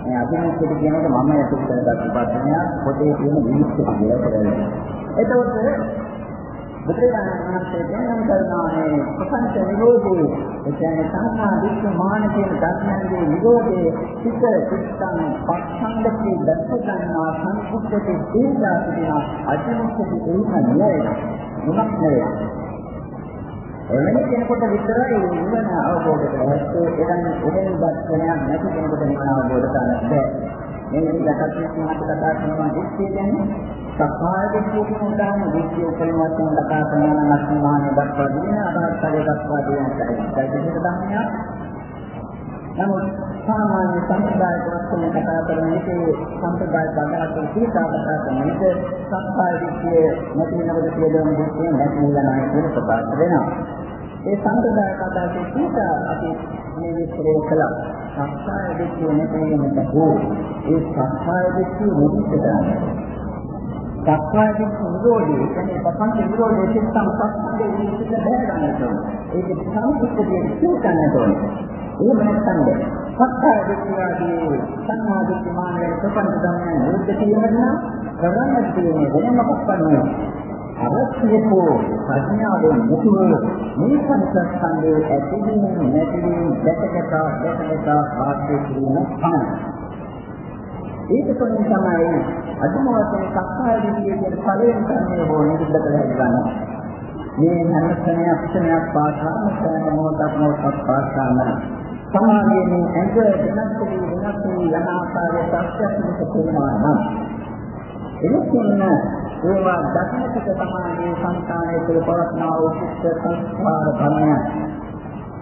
මේ අභිමුඛය කියන එක මම ඇතුළත කරගත්ත පදනයක් පොතේ තියෙන විනිශ්චය කියලා කරන්නේ. එතකොට බුදුරජාණන් වහන්සේ දැනුම් කරනවානේ පපංච නිරෝධේ ඒ කියන්නේ සංහා විශ්ව මාන කියන ධර්මයන්ගේ නිරෝධයේ සිත චිත්තං පස්සන්දති දස්සගන්නා සංසිද්ධති දීලා සිටින අභිමුඛය එයිම නෙවෙයි. මොනක් නෙවෙයි? එවැනි කෙනෙකුට විතරයි නිවන අවබෝධ කරගත්තේ. එනම් එවැනි දර්ශනයක් නැති කෙනෙකුට නිවන අවබෝධ කරගන්න බෑ. මේ විදිහට මාත් කතා කරනවා දිස්සිය කියන්නේ සක්කාය දිස්සිය කියන උදාහරණ දිස්සිය උපරිම වශයෙන් කතා කරනවා නම් අස්මානේ දක්වා දෙන අදහස්තරේ දක්වා දෙන එකයි. ධර්මයක්. නමුත් සාමාන්‍ය සම්ප්‍රදායික වස්තුන් කතා කරන එකේ සම්ප්‍රදායික අදහස් සීතා කතා කරන එක සක්කාය දිස්සිය නැති වෙනකොට කියලා දිස්සිය නැති වෙනවා කියන ප්‍රකාශ වෙනවා. ඒ සම්ප්‍රදාය කතාවේ සීත අපි මේ විස්තරය කළා. සක්කාය දිට්ඨිය නැතිවෙන්නට හෝ ඒ සක්කාය දිට්ඨිය මුදිතදාන. සක්කාය දිට්ඨිය නිරෝධය කියන්නේ පපංච නිරෝධය සිත්තම් සක්කාය දිට්ඨිය බැහැ ගන්නට ඕන. ඒක සම්පූර්ණයෙන් සිතන්නට ඕන. එහෙම නැත්නම් සක්කාය දිට්ඨියදී සංඥා දිට්ඨිය මානෙ ප්‍රපංච ධර්මයන් නිරුද්ධ කිරීමට නම් කරන්න තියෙන්නේ වෙනම මොකක්ද අවශ්‍යකෝ ප්‍රඥාවෙන් මුතුව මේ පංචස්කන්ධයේ ඇතිවීම නැතිවීම දැකගත දැකගත ආශ්‍රය කිරීම පමණයි. ඒක තුළින් තමයි අදුම වශයෙන් සක්කාය දිට්ඨිය කියන ඵලයෙන් කරන්නේ හෝ නිරුද්ධ කරලා ගන්න. මේ හැම ක්ෂණයක් ක්ෂණයක් පාසාම සෑම මොහොතක් මොහොතක් පාසාම සමාධියේ ඇඟ වෙනස් වී වෙනස් වී යන ආකාරයේ සත්‍යස්මික තේනවා නම් එනිසා ඒවා දකින්නට තමයි සංස්කාරයේ තුළ පවත්නා වූ චිත්ත සංස්කාර ධර්මයන්.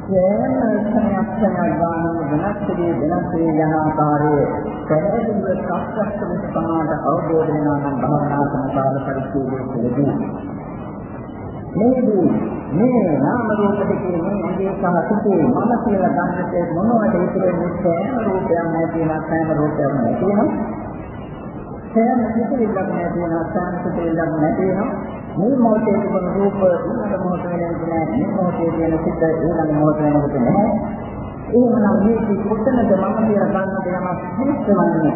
සෑම ස්ථනයක් ස්ථනයක් ගන්න වෙනස් වී වෙනස් වී යන ආකාරයේ පැහැදිලිව සත්‍යස්තම සමාත අවබෝධ වෙනවා නම් භවනා සම්පාද පරිච්ඡේදයේ තුළදී. මේදී මේ නාම රූප දෙකේ මේ ඇගේ සහ සිතේ මම කියලා ගන්නට මොනවද ඉතිරෙන්නේ සෑම රූපයක් නැති වෙන සෑම රූපයක් නැති වෙනවා. සෑම සිතුවිල්ලක් නැති වෙනවා සෑම සිතුවිල්ලක් නැති වෙනවා. මේ මොහොතේ තිබෙන රූප ඊළඟ මොහොත වෙනකොට නෑ. මේ මොහොතේ තියෙන සිත ඊළඟ මොහොත වෙනකොට නෑ. එහෙමනම් මේක කොතනද මම කියලා ගන්න දෙයක් හිස්වන්නේ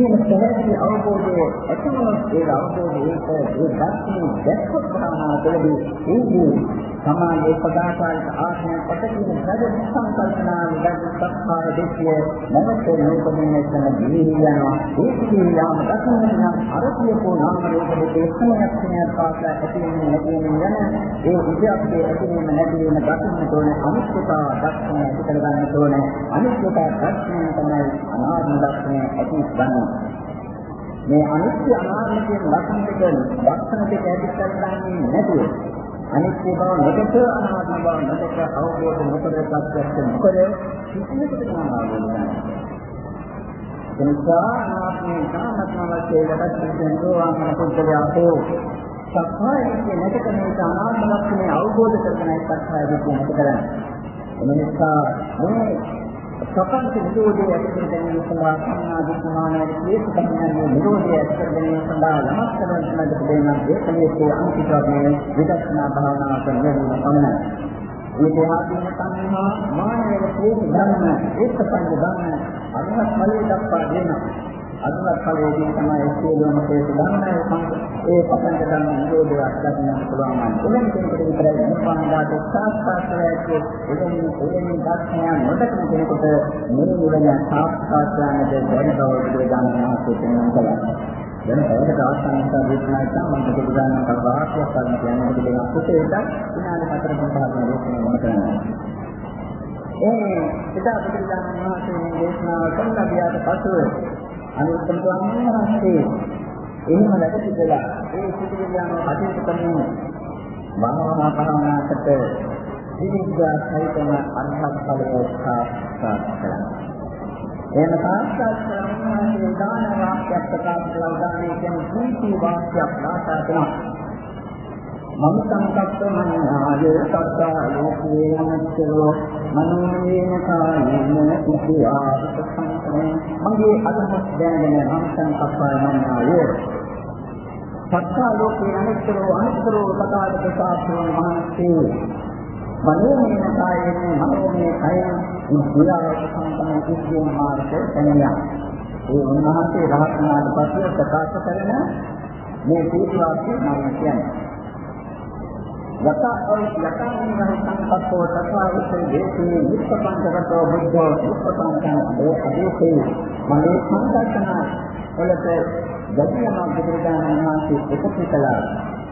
කියන පැහැදිලි අවබෝධය ඇතිවෙනොත් ඒ අවබෝධය ඒක ඒ දර්ශනය දැක්කොත් භාවනා තුළදී ඒදී සමාධි පදාකාරක ආත්මය පටකින රජ සංකල්පනා විදග්ග සත්පාර දෙකිය නැවත නූපදින්නේ කරන දිවිහියනවා ඒ දිවිහියාම දක්වන නම් අරතියකෝ නාම රූප දෙකේ සංයක්ෂණය පාස්ලා ඇතිවෙන්නේ නැතිවෙන්නේ යන ඒ විද්‍යාවේ ඇතිවෙන්නේ නැතිවෙන දක්වන තෝරන අනිත්‍යතාව දක්වන ඇති කරගන්න තෝරන අනිත්‍යතාව දක්වන තමයි අනාත්ම දක්වන ඇති ගන්න මේ අනිත්‍ය අනාත්ම කියන ලක්ෂණ දෙක ලක්ෂණ දෙක ඇති කරගන්නේ නැතුව අනිත්‍ය බව නොදක අනාත්ම බව නොදක අවබෝධ නොකර සත්‍යස්ස නොකර කිසිමකට නාමවන්නේ එනිසා අනාත්මේ කාමත්ම වශයෙන් ලබත් සෙන්දෝවාමන පුද්ගලයාෝ සක්කාය විද්‍ය නැතක මේ අනාත්ම ලක්ෂණය අවබෝධ කරගෙන සක්කාය විද්‍ය නැත කරන්නේ. එනිසා මේ සපන්ත නිරෝධය ඇතිකර ගැනීම සඳහා සම්මාදිත සමානයේ ක්ලේශ කර්මයන්ගේ නිරෝධය ඇතිකර ගැනීම සඳහා නමස්කාර කරන දෙන්නා ඒකලයේ අන්තිකවන්නේ විදර්ශනා භාවනා කරන පමණයි. මේ දෙහාදීන සංහා මානවයේ ක්ලේශ ධර්ම ඒකපංච ධර්ම අරහත් ඵලයේ දක්වා දෙනවා. අදුරක් ඵලයේදී තමයි සියලුම හේතු ධර්මයන් ඒ පතන්ක ධර්ම නිරෝධය අත්දකින්න පුළුවන් නම් එලෙන් කෙනෙකුට විතරයි නිර්වාණ ධාතු සාක්ෂාත් කරගන්නේ එලෙන් එලෙන් දර්ශනය නොදකින කෙනෙකුට මේ නිවන සාක්ෂාත් කරන්නට බැරි බව බුදුරජාණන් වහන්සේ පෙන්වන කළා. දැන් ඒකට අවස්ථාවක් දේශනා කරන මම බුදුරජාණන් වහන්සේ කරන කියන්නේ මොකද කියන අපිට විනාඩි 4 5 දේශනා වුණ කරනවා. ඒ එදා බුදුරජාණන් වහන්සේ දේශනා කරන ගියාට පසුව අනුත්තර ස්වාමීන් වහන්සේ එහෙම වැඩ සිටලා ඒ සිටිවිලාම කටයුතු කරන මහා භාවනාකට විවිධ සහිතම අරහත් ඵලය සාක්ෂාත් කරගන්නවා. එහෙම සාක්ෂාත් කරගන්න දාන වාක්‍යයක් ප්‍රකාශ කළා දානේ කියන්නේ සීති වාක්‍යයක් දාතා කරනවා. මම සංකප්ප මනාය සත්තා ලෝකේ අනත්තෝ මනෝමයේන කායේන කුසියාත සංකමේ මගේ අදහස් දැනගෙන මම සංකප්ප මනාය සත්තා ලෝකේ අනත්තෝ අනත්තෝ සදාගත සාස්ත්‍රණ මහන්සේ මනෝමයේන කායේන මනෝමය කයෙන් කුසියාත සංකමේ කුසියන මාර්ගය තනියා ඒ උන්වහන්සේ රහත් වුණාට පස්සේ ප්‍රකාශ කරන මේ සීතුවාක්‍ය මම කියන්නේ. යත යතමින් සංකප්පෝ තථාගතේ දේශේ විප්පංචකතෝ බුද්ධෝ විප්පංචං ඒ අදේශේ මගේ සංකල්පනා වලට ගැටියම බුදුරජාණන් වහන්සේ එකතු කළා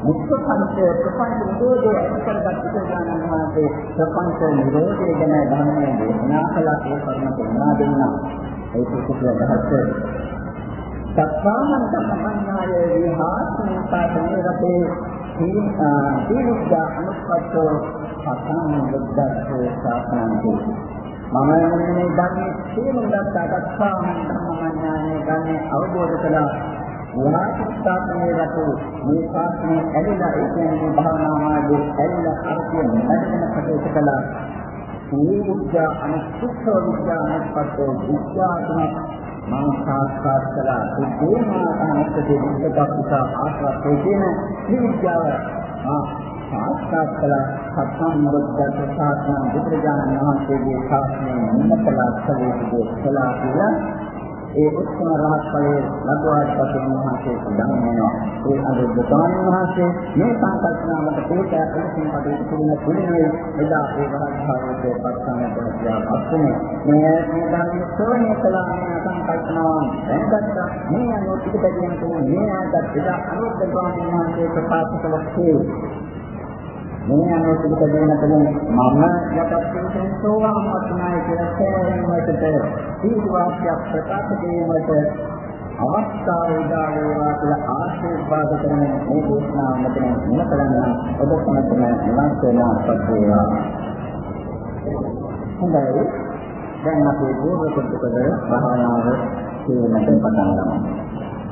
විප්පංච ප්‍රපංච නිරෝධය අත්කරගත් බුදුරජාණන් වහන්සේ ප්‍රපංච නිරෝධය ගැන ධර්මයේ දේශනා කළා ඒ කර්ම දෙන්නා දෙන්නා ඒක කුසල දහස් සත්‍යාමන් සම්පන්නාය විහාසන පාඨනේ රතේ දීර්ඝ අනුපත්තෝ පතං බුද්ධස්සේ සාසනන්ති මම මේ ධර්මයේ තේරුම් ගත්තා ගත්තාම ධර්මඥානය ගන්නේ අවබෝධ කළා විහාරස්ථාපනයේ රතු මේ ශාස්ත්‍රයේ ඇලිලා ඒ කියන්නේ භාවනා මාර්ගයේ ඇලිලා අර්ථය නැතින කටයුතු කළා මේ විද්‍යා අනුසුඛ විද්‍යා අනුපත්තෝ විද්‍යාත්මක මම සාක්ෂාත් කළා. ඒ මානසික දෙවිසකප්පිත ආශ්‍රතේ කියන විද්‍යාව ආ සාක්ෂාත් කළා. සත්‍යම් මුද්දට සාසන බුදුරජාණන් වහන්සේගේ ශාසනය නිමකලා කළේ කළා කියලා ඒ උත්තර රහත් ඵලයේ ලබවාට පස්සේ මහසේ සඳහන් වෙනවා. ඒ අනුබුතාන් වහන්සේ මේ සංකල්පනාවට පොතේ අලසින් කටයුතු කරන පුරුනේ එදා ඒ රහත් භාවයේ පස්සම කරලා අත්නේ මේ මේ ධර්ම ශ්‍රවණය කළා මේ සංකල්පනාවන් දැන්ගත්තා මේ අනුව පිටපැදියන් තුන මේ ආකාරයට එදා අනුබුතාන් වහන්සේ ප්‍රකාශ කළේ මේ අනුව පිළිපදින තුනේ මම යටත් වෙන සෝවාන් වතුනායි කියලා සෑහෙනකට දීර්ඝ වාක්‍යයක් ප්‍රකාශ කිරීමට අවස්ථාව උදා වේවා කියලා ආශිර්වාද කරන මේ දේශනාව මෙතන නිම කරන්න ඔබ සමතන ලංකේනා පත්වේවා හොඳයි. දැන් අපි පූර්ව කොට භාවනාව කියනකට පටන් ගමු.